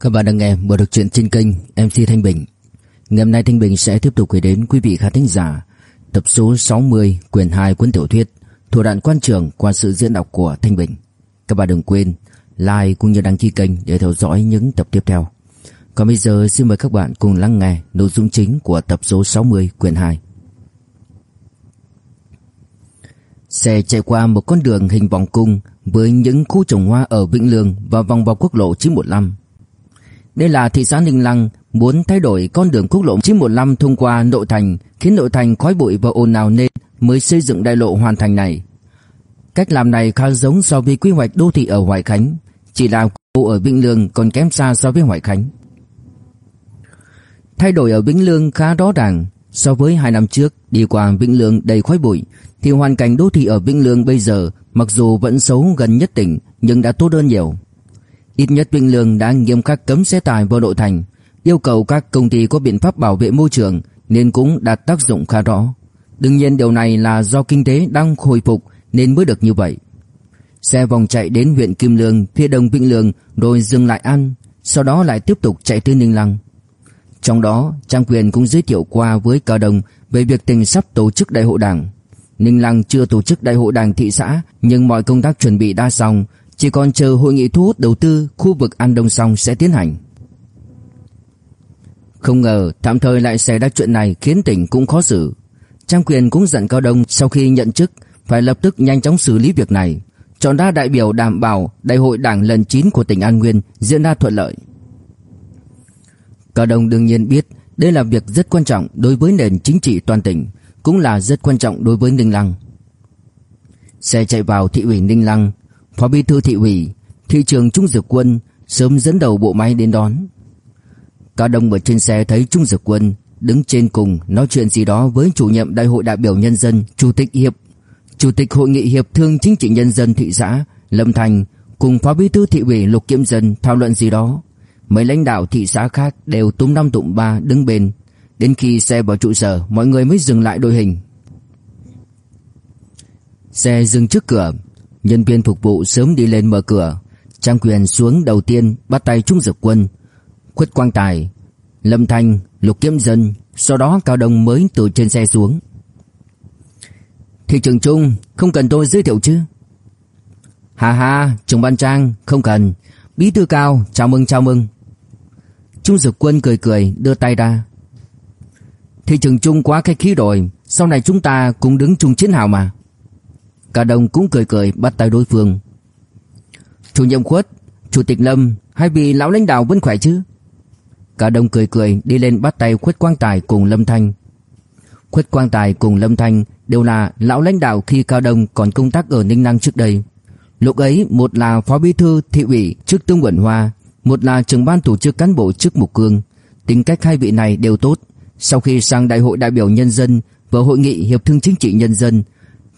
Các bạn đang nghe bộ được truyện trên kênh MC Thanh Bình. Ngày hôm nay Thanh Bình sẽ tiếp tục gửi đến quý vị khán thính giả tập số 60 quyển 2 cuốn tiểu thuyết Thủ đoạn quan trường qua sự diễn đọc của Thanh Bình. Các bạn đừng quên like cũng như đăng ký kênh để theo dõi những tập tiếp theo. Còn bây giờ xin mời các bạn cùng lắng nghe nội dung chính của tập số 60 quyển 2. Xe chạy qua một con đường hình vòng cung với những khu trồng hoa ở Vĩnh Lương và vòng vào quốc lộ 915. Đây là thị xã Ninh Lăng muốn thay đổi con đường quốc lộ 915 thông qua nội thành, khiến nội thành khói bụi và ồn ào nên mới xây dựng đại lộ hoàn thành này. Cách làm này khá giống so với quy hoạch đô thị ở Hoài Khánh, chỉ là khu ở Vĩnh Lương còn kém xa so với Hoài Khánh. Thay đổi ở Vĩnh Lương khá rõ ràng, so với hai năm trước đi qua Vĩnh Lương đầy khói bụi, thì hoàn cảnh đô thị ở Vĩnh Lương bây giờ mặc dù vẫn xấu gần nhất tỉnh nhưng đã tốt hơn nhiều. Ít nhất Vĩnh Lương đã nghiêm khắc cấm xe tải vào nội thành, yêu cầu các công ty có biện pháp bảo vệ môi trường nên cũng đạt tác dụng khá rõ. Đương nhiên điều này là do kinh tế đang hồi phục nên mới được như vậy. Xe vòng chạy đến huyện Kim Lương, phía đông Vĩnh Lương rồi dừng lại ăn, sau đó lại tiếp tục chạy tới Ninh Lăng. Trong đó, Trang Quyền cũng giới thiệu qua với Cao Đồng về việc tỉnh sắp tổ chức đại hội đảng. Ninh Lăng chưa tổ chức đại hội đảng thị xã, nhưng mọi công tác chuẩn bị đã xong, chỉ còn chờ hội nghị thu hút đầu tư khu vực An Đông xong sẽ tiến hành. Không ngờ tạm thời lại xảy ra chuyện này khiến tỉnh cũng khó xử. Trang quyền cũng dặn Cao Đông sau khi nhận chức phải lập tức nhanh chóng xử lý việc này, chọn ra đại biểu đảm bảo đại hội đảng lần 9 của tỉnh An Nguyên diễn ra thuận lợi. Cao Đông đương nhiên biết đây là việc rất quan trọng đối với nền chính trị toàn tỉnh, cũng là rất quan trọng đối với Ninh Lăng. Xe chạy vào thị ủy Ninh Lăng, Phó Bí thư thị ủy, thị trưởng Trung Dược Quân sớm dẫn đầu bộ máy đến đón. Cao Đông ở trên xe thấy Trung Dược Quân đứng trên cùng nói chuyện gì đó với chủ nhiệm Đại hội đại biểu nhân dân, chủ tịch hiệp, chủ tịch hội nghị hiệp thương chính trị nhân dân thị xã Lâm Thành cùng phó bí thư thị ủy Lục Kiếm Dân thảo luận gì đó. Mấy lãnh đạo thị xã khác đều túm năm tụm ba đứng bên. Đến khi xe vào trụ sở, mọi người mới dừng lại đội hình. Xe dừng trước cửa, nhân viên phục vụ sớm đi lên mở cửa. Trang quyền xuống đầu tiên bắt tay Trung Dực Quân, Khuất Quang Tài, Lâm Thanh, Lục Kiếm Dân, sau đó Cao Đông mới từ trên xe xuống. Thị trường Trung, không cần tôi giới thiệu chứ? Hà hà, trưởng ban trang, không cần. Bí thư Cao, chào mừng chào mừng. Chu Dực Quân cười cười đưa tay ra. Thị trường chung quá khách khí rồi, sau này chúng ta cũng đứng chung chiến hào mà. cả Đông cũng cười cười bắt tay đối phương. Chủ nhiệm Khuất, Chủ tịch Lâm, hai vị lão lãnh đạo vẫn khỏe chứ? Cả đông cười cười đi lên bắt tay Khuất Quang Tài cùng Lâm Thanh. Khuất Quang Tài cùng Lâm Thanh đều là lão lãnh đạo khi Cao Đông còn công tác ở Ninh Năng trước đây. Lúc ấy một là phó bí thư thị ủy trước Tương Quẩn Hoa, một là trưởng ban tổ chức cán bộ trước Mục Cương. Tính cách hai vị này đều tốt. Sau khi sang đại hội đại biểu nhân dân và hội nghị hiệp thương chính trị nhân dân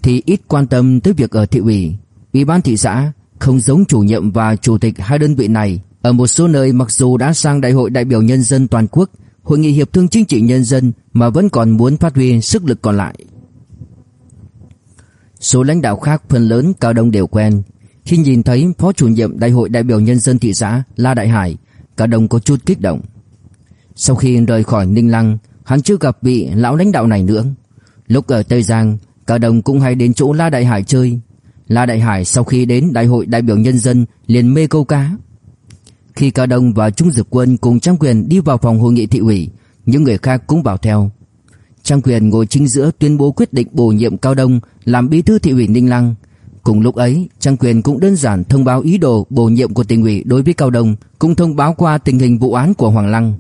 thì ít quan tâm tới việc ở thị ủy, ủy ban thị xã, không giống chủ nhiệm và chủ tịch hai đơn vị này ở một số nơi mặc dù đã sang đại hội đại biểu nhân dân toàn quốc, hội nghị hiệp thương chính trị nhân dân mà vẫn còn muốn phát huy sức lực còn lại. Số lãnh đạo khác phần lớn cao đông đều quen. Khi nhìn thấy phó chủ nhiệm đại hội đại biểu nhân dân thị xã La Đại Hải, cao đông có chút kích động. Sau khi rời khỏi Ninh Lăng, hắn chưa gặp vị lão lãnh đạo này nữa. Lúc ở Tây Giang, cao đông cũng hay đến chỗ La Đại Hải chơi. La Đại Hải sau khi đến đại hội đại biểu nhân dân liền mê câu cá. Khi Cao Đông và Trung Dực Quân cùng Trang Quyền đi vào phòng hội nghị thị ủy, những người khác cũng vào theo. Trang Quyền ngồi chính giữa tuyên bố quyết định bổ nhiệm Cao Đông làm bí thư thị ủy Ninh Lăng. Cùng lúc ấy, Trang Quyền cũng đơn giản thông báo ý đồ bổ nhiệm của tỉnh ủy đối với Cao Đông, cũng thông báo qua tình hình vụ án của Hoàng Lăng.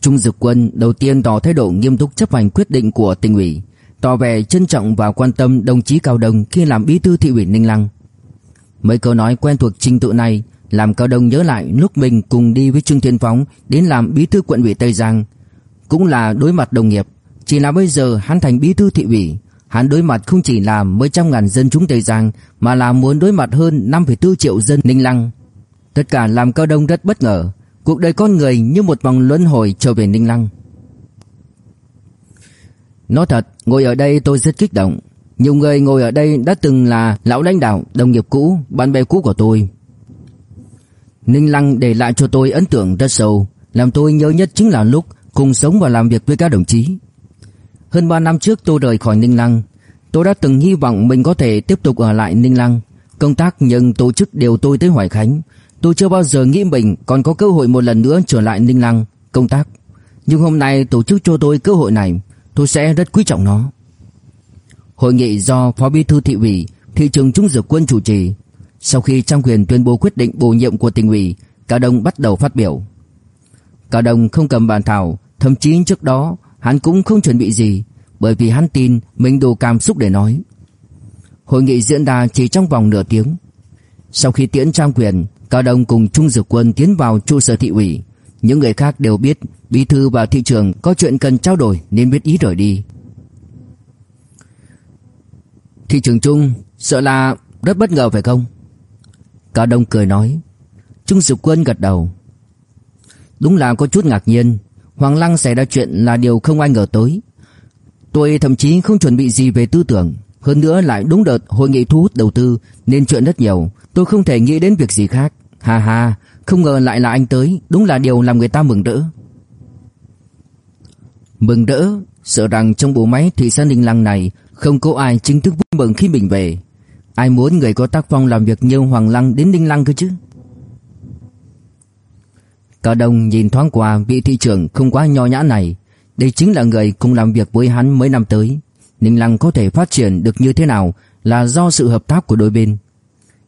Trung Dực Quân đầu tiên tỏ thái độ nghiêm túc chấp hành quyết định của tỉnh ủy, tỏ vẻ trân trọng và quan tâm đồng chí Cao Đông khi làm bí thư thị ủy Ninh Lăng. Mấy câu nói quen thuộc trình tự này làm Cao Đông nhớ lại lúc mình cùng đi với Trương Thiên Phóng đến làm bí thư quận ủy Tây Giang, cũng là đối mặt đồng nghiệp, chỉ là bây giờ hắn thành bí thư thị ủy, hắn đối mặt không chỉ là mấy trăm ngàn dân chúng Tây Giang mà là muốn đối mặt hơn 5,4 triệu dân Ninh Lăng. Tất cả làm Cao Đông rất bất ngờ, cuộc đời con người như một vòng luân hồi trở về Ninh Lăng. Nói thật, ngồi ở đây tôi rất kích động. Nhiều người ngồi ở đây đã từng là lão lãnh đạo, đồng nghiệp cũ, bạn bè cũ của tôi. Ninh Lăng để lại cho tôi ấn tượng rất sâu, làm tôi nhớ nhất chính là lúc cùng sống và làm việc với các đồng chí. Hơn 3 năm trước tôi rời khỏi Ninh Lăng, tôi đã từng hy vọng mình có thể tiếp tục ở lại Ninh Lăng, công tác nhưng tổ chức đều tôi tới Hoài Khánh. Tôi chưa bao giờ nghĩ mình còn có cơ hội một lần nữa trở lại Ninh Lăng công tác. Nhưng hôm nay tổ chức cho tôi cơ hội này, tôi sẽ rất quý trọng nó. Hội nghị do Phó Bí thư thị ủy, thị trưởng Trung Dược Quân chủ trì. Sau khi Trang Quyền tuyên bố quyết định bổ nhiệm của tỉnh ủy, Cao Đông bắt đầu phát biểu. Cao Đông không cầm bàn thảo, thậm chí trước đó hắn cũng không chuẩn bị gì, bởi vì hắn tin mình đủ cảm xúc để nói. Hội nghị diễn ra chỉ trong vòng nửa tiếng. Sau khi tiễn Trang Quyền, Cao Đông cùng Trung Dược Quân tiến vào trụ sở thị ủy. Những người khác đều biết bí thư và thị trưởng có chuyện cần trao đổi nên biết ý rời đi. Thị trưởng Trung, sợ là rất bất ngờ phải không? Cao Đông cười nói. Trung Dược Quân gật đầu. Đúng là có chút ngạc nhiên, Hoàng Lăng xảy ra chuyện là điều không ai ngờ tới. Tôi thậm chí không chuẩn bị gì về tư tưởng, hơn nữa lại đúng đợt hội nghị thu hút đầu tư nên chuyện rất nhiều, tôi không thể nghĩ đến việc gì khác. Ha ha, không ngờ lại là anh tới, đúng là điều làm người ta mừng rỡ. Mừng rỡ, sợ rằng trong bộ máy thị xã Ninh Lăng này không có ai chính thức vui mừng khi mình về. Ai muốn người có tác phong làm việc như Hoàng Lăng đến Ninh Lăng cơ chứ? Cao Đông nhìn thoáng qua vị thị trưởng không quá nho nhã này. Đây chính là người cùng làm việc với hắn mấy năm tới. Ninh Lăng có thể phát triển được như thế nào là do sự hợp tác của đôi bên.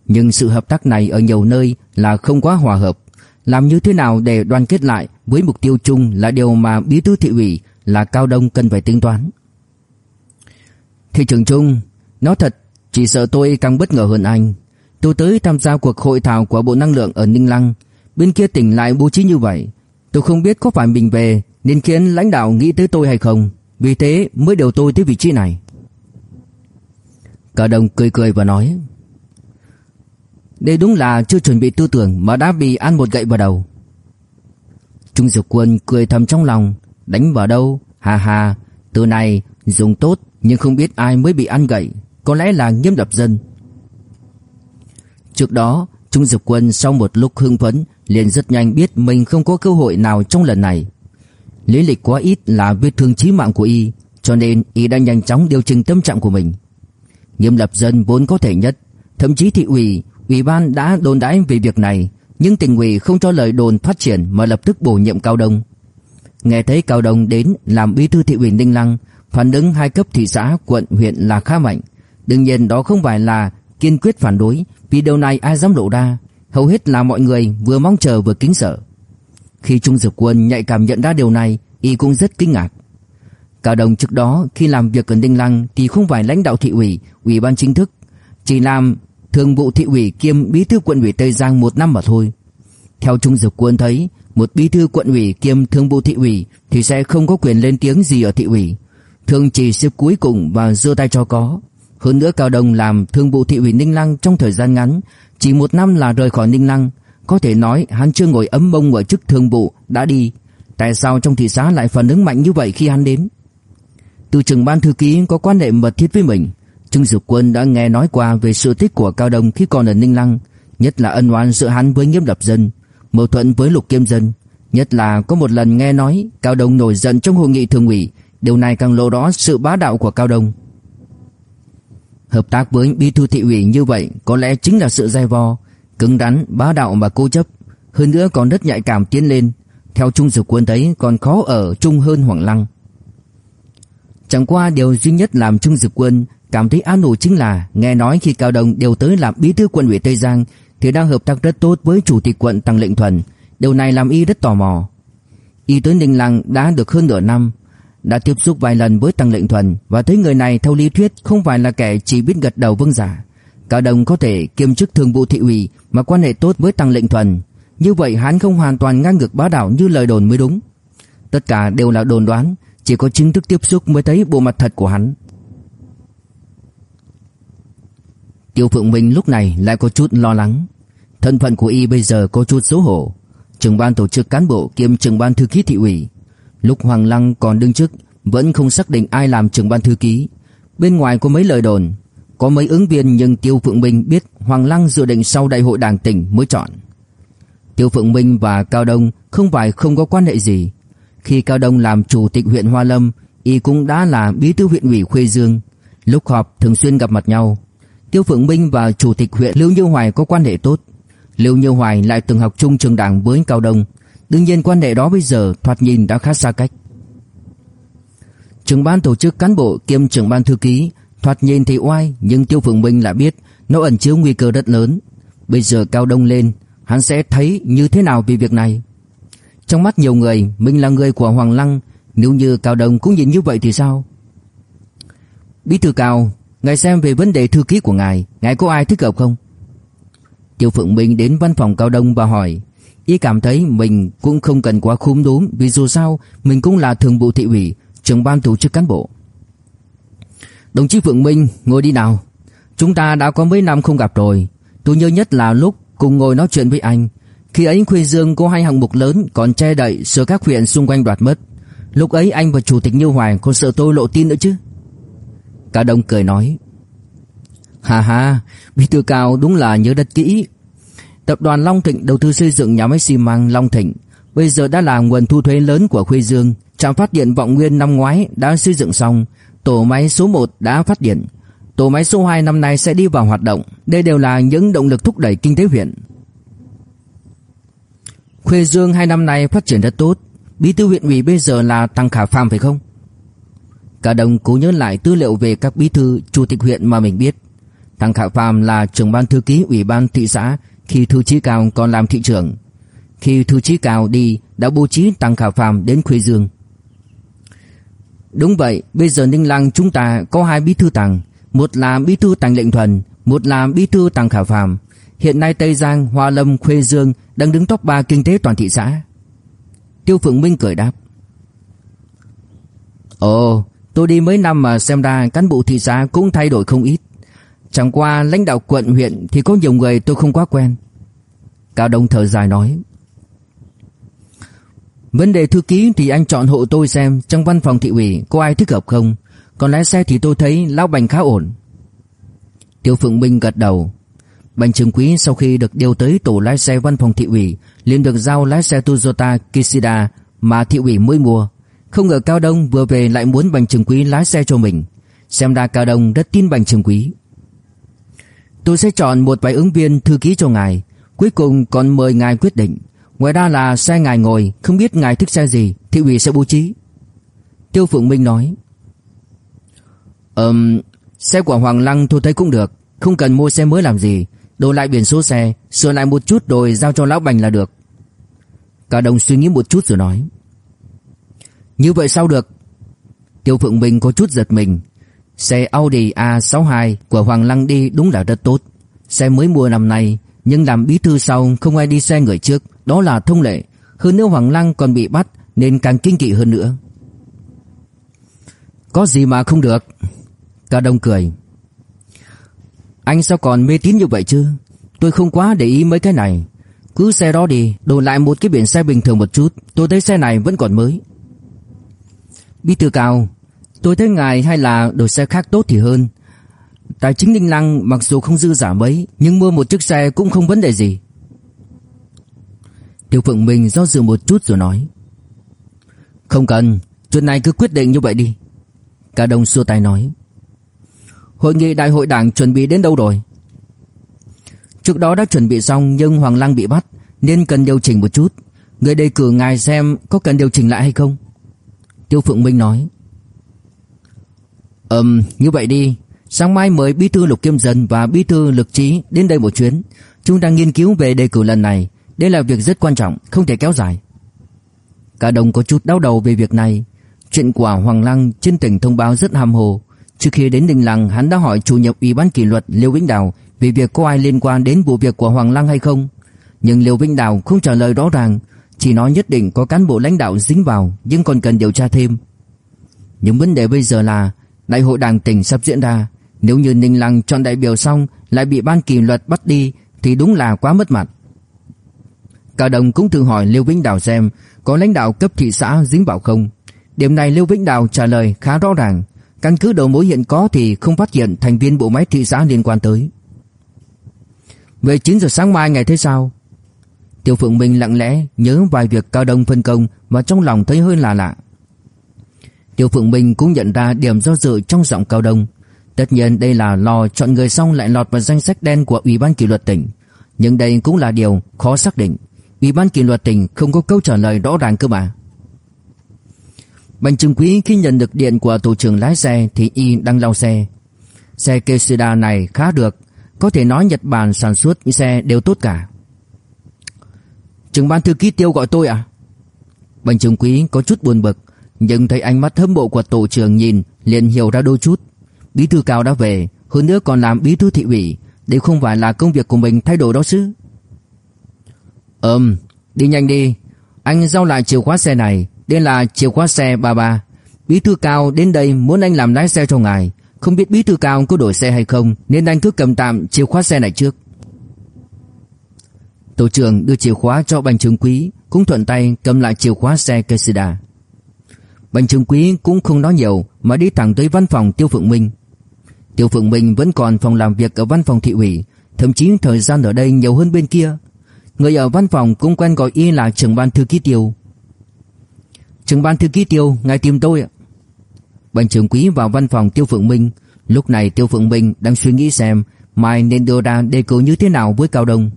Nhưng sự hợp tác này ở nhiều nơi là không quá hòa hợp. Làm như thế nào để đoàn kết lại với mục tiêu chung là điều mà bí thư thị ủy là Cao Đông cần phải tính toán. Thị trưởng Trung, nói thật, chỉ sợ tôi càng bất ngờ hơn anh. Tôi tới tham gia cuộc hội thảo của Bộ Năng lượng ở Ninh Lăng, bên kia tỉnh lại bố trí như vậy. Tôi không biết có phải mình về nên khiến lãnh đạo nghĩ tới tôi hay không, vì thế mới điều tôi tới vị trí này. Cả đồng cười cười và nói, đây đúng là chưa chuẩn bị tư tưởng mà đã bị ăn một gậy vào đầu. Trung dược Quân cười thầm trong lòng, đánh vào đâu, hà hà, từ này dùng tốt nhưng không biết ai mới bị ăn gậy, có lẽ là Nghiêm Lập Dân. Trước đó, Trung dược Quân sau một lúc hưng phấn liền rất nhanh biết mình không có cơ hội nào trong lần này. Lý lịch quá ít là vết thương chí mạng của y, cho nên y đã nhanh chóng điều chỉnh tâm trạng của mình. Nghiêm Lập Dân vốn có thể nhất, thậm chí thị ủy Ủy ban đã đồn đãi về việc này, nhưng tỉnh ủy không cho lời đồn phát triển mà lập tức bổ nhiệm Cao Đông. Nghe thấy Cao Đông đến làm bí thư thị ủy Ninh Lăng, phản ứng hai cấp thị xã, quận, huyện là khá mạnh. Đương nhiên đó không phải là kiên quyết phản đối, vì điều này ai dám lộ ra, hầu hết là mọi người vừa mong chờ vừa kính sợ. Khi Trung Dực Quân nhạy cảm nhận ra điều này, y cũng rất kinh ngạc. Cao đồng trước đó khi làm việc ở Đinh Lăng thì không phải lãnh đạo thị ủy, ủy ban chính thức, chỉ làm thường vụ thị ủy kiêm bí thư quận ủy Tây Giang một năm mà thôi. Theo Trung Dực Quân thấy, một bí thư quận ủy kiêm thường vụ thị ủy thì sẽ không có quyền lên tiếng gì ở thị ủy, thường chỉ xếp cuối cùng và giơ tay cho có. Hơn nữa Cao Đông làm thương vụ thị ủy Ninh Lăng trong thời gian ngắn, chỉ một năm là rời khỏi Ninh Lăng, có thể nói hắn chưa ngồi ấm bông ở chức thương vụ đã đi. Tại sao trong thị xã lại phản ứng mạnh như vậy khi hắn đến? Từ trưởng ban thư ký có quan hệ mật thiết với mình, Trương Dực Quân đã nghe nói qua về sự tích của Cao Đông khi còn ở Ninh Lăng, nhất là ân oán giữa hắn với Nghiêm Lập Dân, mâu thuẫn với Lục Kiêm Dân, nhất là có một lần nghe nói Cao Đông nổi giận trong hội nghị thường ủy, điều này càng lộ rõ sự bá đạo của Cao Đông. Hợp tác với bí thư thị ủy như vậy có lẽ chính là sự dai vò cứng rắn, bá đạo và cố chấp, hơn nữa còn rất nhạy cảm tiến lên. Theo Trung Dực Quân thấy còn khó ở chung hơn Hoàng Lăng. Chẳng qua điều duy nhất làm Trung Dực Quân Cảm thấy an ủi chính là nghe nói khi Cao Đông đều tới làm bí thư quận ủy Tây Giang thì đang hợp tác rất tốt với chủ tịch quận Tăng Lệnh Thuần. Điều này làm y rất tò mò. Y tới Ninh Lăng đã được hơn nửa năm, đã tiếp xúc vài lần với Tăng Lệnh Thuần và thấy người này theo lý thuyết không phải là kẻ chỉ biết gật đầu vâng giả. Cao đồng có thể kiêm chức thường vụ thị ủy mà quan hệ tốt với Tăng Lệnh Thuần, như vậy hắn không hoàn toàn ngang ngược bá đạo như lời đồn mới đúng. Tất cả đều là đồn đoán, chỉ có chính thức tiếp xúc mới thấy bộ mặt thật của hắn. Tiêu Phượng Minh lúc này lại có chút lo lắng. Thân phận của y bây giờ có chút xấu hổ. Trưởng ban tổ chức cán bộ kiêm trưởng ban thư ký thị ủy. Lúc Hoàng Lăng còn đương chức, vẫn không xác định ai làm trưởng ban thư ký. Bên ngoài có mấy lời đồn, có mấy ứng viên nhưng Tiêu Phượng Minh biết Hoàng Lăng dự định sau đại hội đảng tỉnh mới chọn. Tiêu Phượng Minh và Cao Đông không phải không có quan hệ gì. Khi Cao Đông làm chủ tịch huyện Hoa Lâm, y cũng đã là bí thư huyện ủy Khuê Dương. Lúc họp thường xuyên gặp mặt nhau. Tiêu Phượng Minh và chủ tịch huyện Lưu Như Hoài có quan hệ tốt. Lưu Như Hoài lại từng học chung trường đảng với Cao Đông. Đương nhiên quan hệ đó bây giờ thoạt nhìn đã khá xa cách. Trưởng ban tổ chức cán bộ kiêm trưởng ban thư ký thoạt nhìn thì oai nhưng Tiêu Phượng Minh lại biết nó ẩn chứa nguy cơ rất lớn. Bây giờ Cao Đông lên, hắn sẽ thấy như thế nào về việc này. Trong mắt nhiều người, mình là người của Hoàng Lăng, nếu như Cao Đông cũng nhìn như vậy thì sao? Bí thư Cao, ngài xem về vấn đề thư ký của ngài, ngài có ai thích hợp không? Tiêu Phượng Minh đến văn phòng Cao Đông và hỏi, y cảm thấy mình cũng không cần quá khúm đốm vì dù sao mình cũng là thường vụ thị ủy, trưởng ban tổ chức cán bộ. Đồng chí Phượng Minh, ngồi đi nào. Chúng ta đã có mấy năm không gặp rồi. Tôi nhớ nhất là lúc cùng ngồi nói chuyện với anh. Khi ấy Khuê Dương có hai hạng mục lớn còn che đậy sửa các huyện xung quanh đoạt mất. Lúc ấy anh và Chủ tịch Như Hoài còn sợ tôi lộ tin nữa chứ. Cả đồng cười nói. Hà hà, Bí thư Cao đúng là nhớ đất kỹ. Tập đoàn Long Thịnh đầu tư xây dựng nhà máy xi măng Long Thịnh. Bây giờ đã là nguồn thu thuế lớn của Khuê Dương. Trạm phát điện Vọng Nguyên năm ngoái đã xây dựng xong. Tổ máy số 1 đã phát điện. Tổ máy số 2 năm nay sẽ đi vào hoạt động. Đây đều là những động lực thúc đẩy kinh tế huyện. Khuê Dương hai năm nay phát triển rất tốt. Bí thư huyện ủy bây giờ là Tăng Khả Phạm phải không? Cả đồng cố nhớ lại tư liệu về các bí thư, chủ tịch huyện mà mình biết. Tăng Khả Phạm là trưởng ban thư ký ủy ban thị xã khi thư chí cao còn làm thị trưởng. Khi thư chí cao đi đã bố trí Tăng Khả Phạm đến Khuê Dương. Đúng vậy, bây giờ Ninh Lăng chúng ta có hai bí thư Tăng, một là bí thư Tăng Lệnh Thuần, một là bí thư Tăng Khả Phạm. Hiện nay Tây Giang, Hoa Lâm, Khuê Dương đang đứng top 3 kinh tế toàn thị xã. Tiêu Phượng Minh cười đáp. Ồ, tôi đi mấy năm mà xem ra cán bộ thị xã cũng thay đổi không ít. Chẳng qua lãnh đạo quận huyện thì có nhiều người tôi không quá quen. Cao Đông thở dài nói. Vấn đề thư ký thì anh chọn hộ tôi xem, trong văn phòng thị ủy có ai thích hợp không. Còn lái xe thì tôi thấy Lão Bành khá ổn. Tiêu Phượng Minh gật đầu. Bành Trường Quý sau khi được điều tới tổ lái xe văn phòng thị ủy, liền được giao lái xe Toyota Kishida mà thị ủy mới mua. Không ngờ Cao Đông vừa về lại muốn Bành Trường Quý lái xe cho mình. Xem ra Cao Đông rất tin Bành Trường Quý. Tôi sẽ chọn một vài ứng viên thư ký cho ngài. Cuối cùng còn mời ngài quyết định. Ngoài ra là xe ngài ngồi, không biết ngài thích xe gì, thị ủy sẽ bố trí. Tiêu Phượng Minh nói. Ừm, xe của Hoàng Lăng tôi thấy cũng được, không cần mua xe mới làm gì, đổi lại biển số xe, sửa lại một chút rồi giao cho lão Bành là được. Cả đồng suy nghĩ một chút rồi nói. Như vậy sao được? Tiêu Phượng Minh có chút giật mình. Xe Audi A62 của Hoàng Lăng đi đúng là rất tốt. Xe mới mua năm nay, nhưng làm bí thư sau không ai đi xe người trước, đó là thông lệ. Hơn nữa Hoàng Lăng còn bị bắt nên càng kinh kỵ hơn nữa. Có gì mà không được? Cả đông cười. Anh sao còn mê tín như vậy chứ? Tôi không quá để ý mấy cái này. Cứ xe đó đi, đổi lại một cái biển xe bình thường một chút, tôi thấy xe này vẫn còn mới. Bí thư cao, tôi thấy ngài hay là đổi xe khác tốt thì hơn. Tài chính Ninh Lăng mặc dù không dư giả mấy, nhưng mua một chiếc xe cũng không vấn đề gì. Tiêu Phượng Minh do dự một chút rồi nói. Không cần, chuyện này cứ quyết định như vậy đi. Cả đồng xua tay nói. Hội nghị đại hội đảng chuẩn bị đến đâu rồi? Trước đó đã chuẩn bị xong nhưng Hoàng Lăng bị bắt nên cần điều chỉnh một chút. Người đề cử ngài xem có cần điều chỉnh lại hay không? Tiêu Phượng Minh nói. Ừm, như vậy đi. Sáng mai mời Bí thư Lục Kim Dân và Bí thư Lực Trí đến đây một chuyến. Chúng ta nghiên cứu về đề cử lần này. Đây là việc rất quan trọng, không thể kéo dài. Cả đồng có chút đau đầu về việc này. Chuyện của Hoàng Lăng trên tỉnh thông báo rất hàm hồ. Trước khi đến Đình Lăng, hắn đã hỏi chủ nhiệm Ủy ban kỷ luật Liêu Vĩnh Đào về việc có ai liên quan đến vụ việc của Hoàng Lăng hay không. Nhưng Liêu Vĩnh Đào không trả lời rõ ràng, chỉ nói nhất định có cán bộ lãnh đạo dính vào, nhưng còn cần điều tra thêm. những vấn đề bây giờ là đại hội đảng tỉnh sắp diễn ra, nếu như Ninh Lăng chọn đại biểu xong lại bị ban kỷ luật bắt đi thì đúng là quá mất mặt. Cao Đồng cũng thử hỏi Lưu Vĩnh Đào xem có lãnh đạo cấp thị xã dính vào không. Điểm này Lưu Vĩnh Đào trả lời khá rõ ràng, căn cứ đầu mối hiện có thì không phát hiện thành viên bộ máy thị xã liên quan tới. Về 9 giờ sáng mai ngày thế sao? Tiêu Phượng Minh lặng lẽ nhớ vài việc Cao Đông phân công mà trong lòng thấy hơi lạ lạ. Tiêu Phượng Minh cũng nhận ra điểm do dự trong giọng Cao Đông. Tất nhiên đây là lò chọn người xong lại lọt vào danh sách đen của Ủy ban kỷ luật tỉnh, nhưng đây cũng là điều khó xác định. Ủy ban kỷ luật tỉnh không có câu trả lời rõ ràng cơ mà. Bành Trừng Quý khi nhận được điện của tổ trưởng lái xe thì y đang lau xe. Xe Keshida này khá được, có thể nói Nhật Bản sản xuất những xe đều tốt cả. Trưởng ban thư ký Tiêu gọi tôi à? Bành Trừng Quý có chút buồn bực, nhưng thấy ánh mắt hâm mộ của tổ trưởng nhìn liền hiểu ra đôi chút. Bí thư cao đã về, hơn nữa còn làm bí thư thị ủy, đây không phải là công việc của mình thay đổi đó chứ. Ừm, đi nhanh đi, anh giao lại chìa khóa xe này, đây là chìa khóa xe ba ba. Bí thư cao đến đây muốn anh làm lái xe cho ngài, không biết bí thư cao có đổi xe hay không nên anh cứ cầm tạm chìa khóa xe này trước. Tổ trưởng đưa chìa khóa cho Bành Trường Quý, cũng thuận tay cầm lại chìa khóa xe Kessida. Bành Trường Quý cũng không nói nhiều mà đi thẳng tới văn phòng Tiêu Phượng Minh. Tiêu Phượng Minh vẫn còn phòng làm việc ở văn phòng thị ủy, thậm chí thời gian ở đây nhiều hơn bên kia. Người ở văn phòng cũng quen gọi y là trưởng ban thư ký Tiêu. Trưởng ban thư ký Tiêu, ngài tìm tôi ạ. Bành Trường Quý vào văn phòng Tiêu Phượng Minh, lúc này Tiêu Phượng Minh đang suy nghĩ xem mai nên đưa ra đề cử như thế nào với Cao Đông.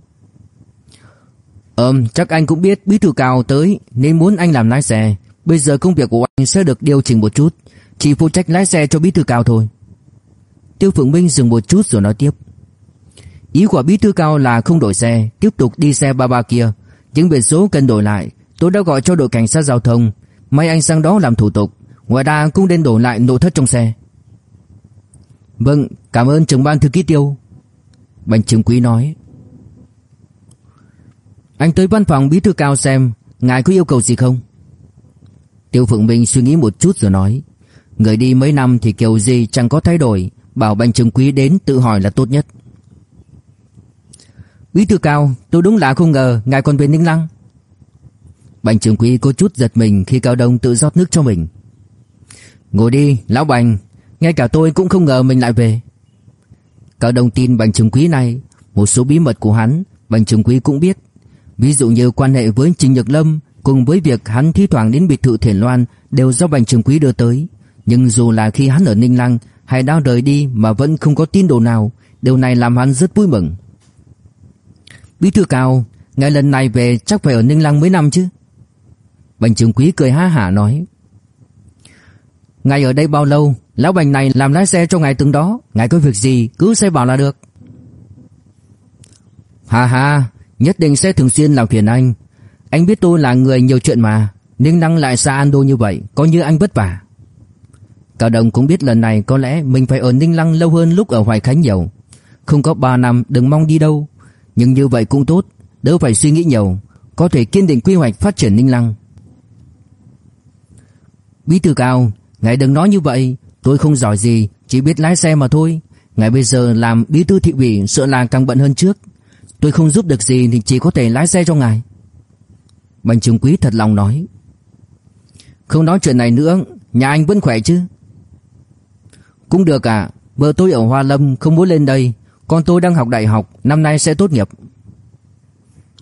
Ừm, chắc anh cũng biết bí thư Cao tới nên muốn anh làm lái xe. Bây giờ công việc của anh sẽ được điều chỉnh một chút, chỉ phụ trách lái xe cho bí thư Cao thôi. Tiêu Phượng Minh dừng một chút rồi nói tiếp. Ý của bí thư cao là không đổi xe, tiếp tục đi xe ba ba kia. Những biển số cần đổi lại, tôi đã gọi cho đội cảnh sát giao thông. Mấy anh sang đó làm thủ tục, ngoài ra cũng nên đổi lại nội thất trong xe. Vâng, cảm ơn trưởng ban thư ký Tiêu. Bành Trường Quý nói. Anh tới văn phòng bí thư cao xem, ngài có yêu cầu gì không? Tiêu Phượng Minh suy nghĩ một chút rồi nói. Người đi mấy năm thì kiểu gì chẳng có thay đổi, bảo Bành Trường Quý đến tự hỏi là tốt nhất. Bí thư cao, tôi đúng là không ngờ ngài còn về Ninh Lăng. Bành Trường Quý có chút giật mình khi Cao Đông tự rót nước cho mình. Ngồi đi, lão Bành, ngay cả tôi cũng không ngờ mình lại về. Cao Đông tin Bành Trường Quý này, một số bí mật của hắn, Bành Trường Quý cũng biết. Ví dụ như quan hệ với Trình Nhật Lâm cùng với việc hắn thi thoảng đến biệt thự Thiền Loan đều do Bành Trường Quý đưa tới. Nhưng dù là khi hắn ở Ninh Lăng hay đang rời đi mà vẫn không có tin đồ nào, điều này làm hắn rất vui mừng. Bí thư cao, ngày lần này về chắc phải ở Ninh Lăng mấy năm chứ? Bành Trường Quý cười ha hả nói. Ngài ở đây bao lâu? Lão Bành này làm lái xe cho ngài từng đó. Ngài có việc gì cứ xe bảo là được. Hà hà, nhất định sẽ thường xuyên làm phiền anh. Anh biết tôi là người nhiều chuyện mà. Ninh Lăng lại xa Ando như vậy, có như anh vất vả. Cao Đồng cũng biết lần này có lẽ mình phải ở Ninh Lăng lâu hơn lúc ở Hoài Khánh nhiều. Không có 3 năm đừng mong đi đâu. Nhưng như vậy cũng tốt, đỡ phải suy nghĩ nhiều, có thể kiên định quy hoạch phát triển Ninh Lăng. Bí thư cao, ngài đừng nói như vậy, tôi không giỏi gì, chỉ biết lái xe mà thôi. Ngài bây giờ làm bí thư thị ủy sợ là càng bận hơn trước. Tôi không giúp được gì thì chỉ có thể lái xe cho ngài. Bành Trường Quý thật lòng nói. Không nói chuyện này nữa, nhà anh vẫn khỏe chứ? Cũng được à, vợ tôi ở Hoa Lâm không muốn lên đây, con tôi đang học đại học, năm nay sẽ tốt nghiệp.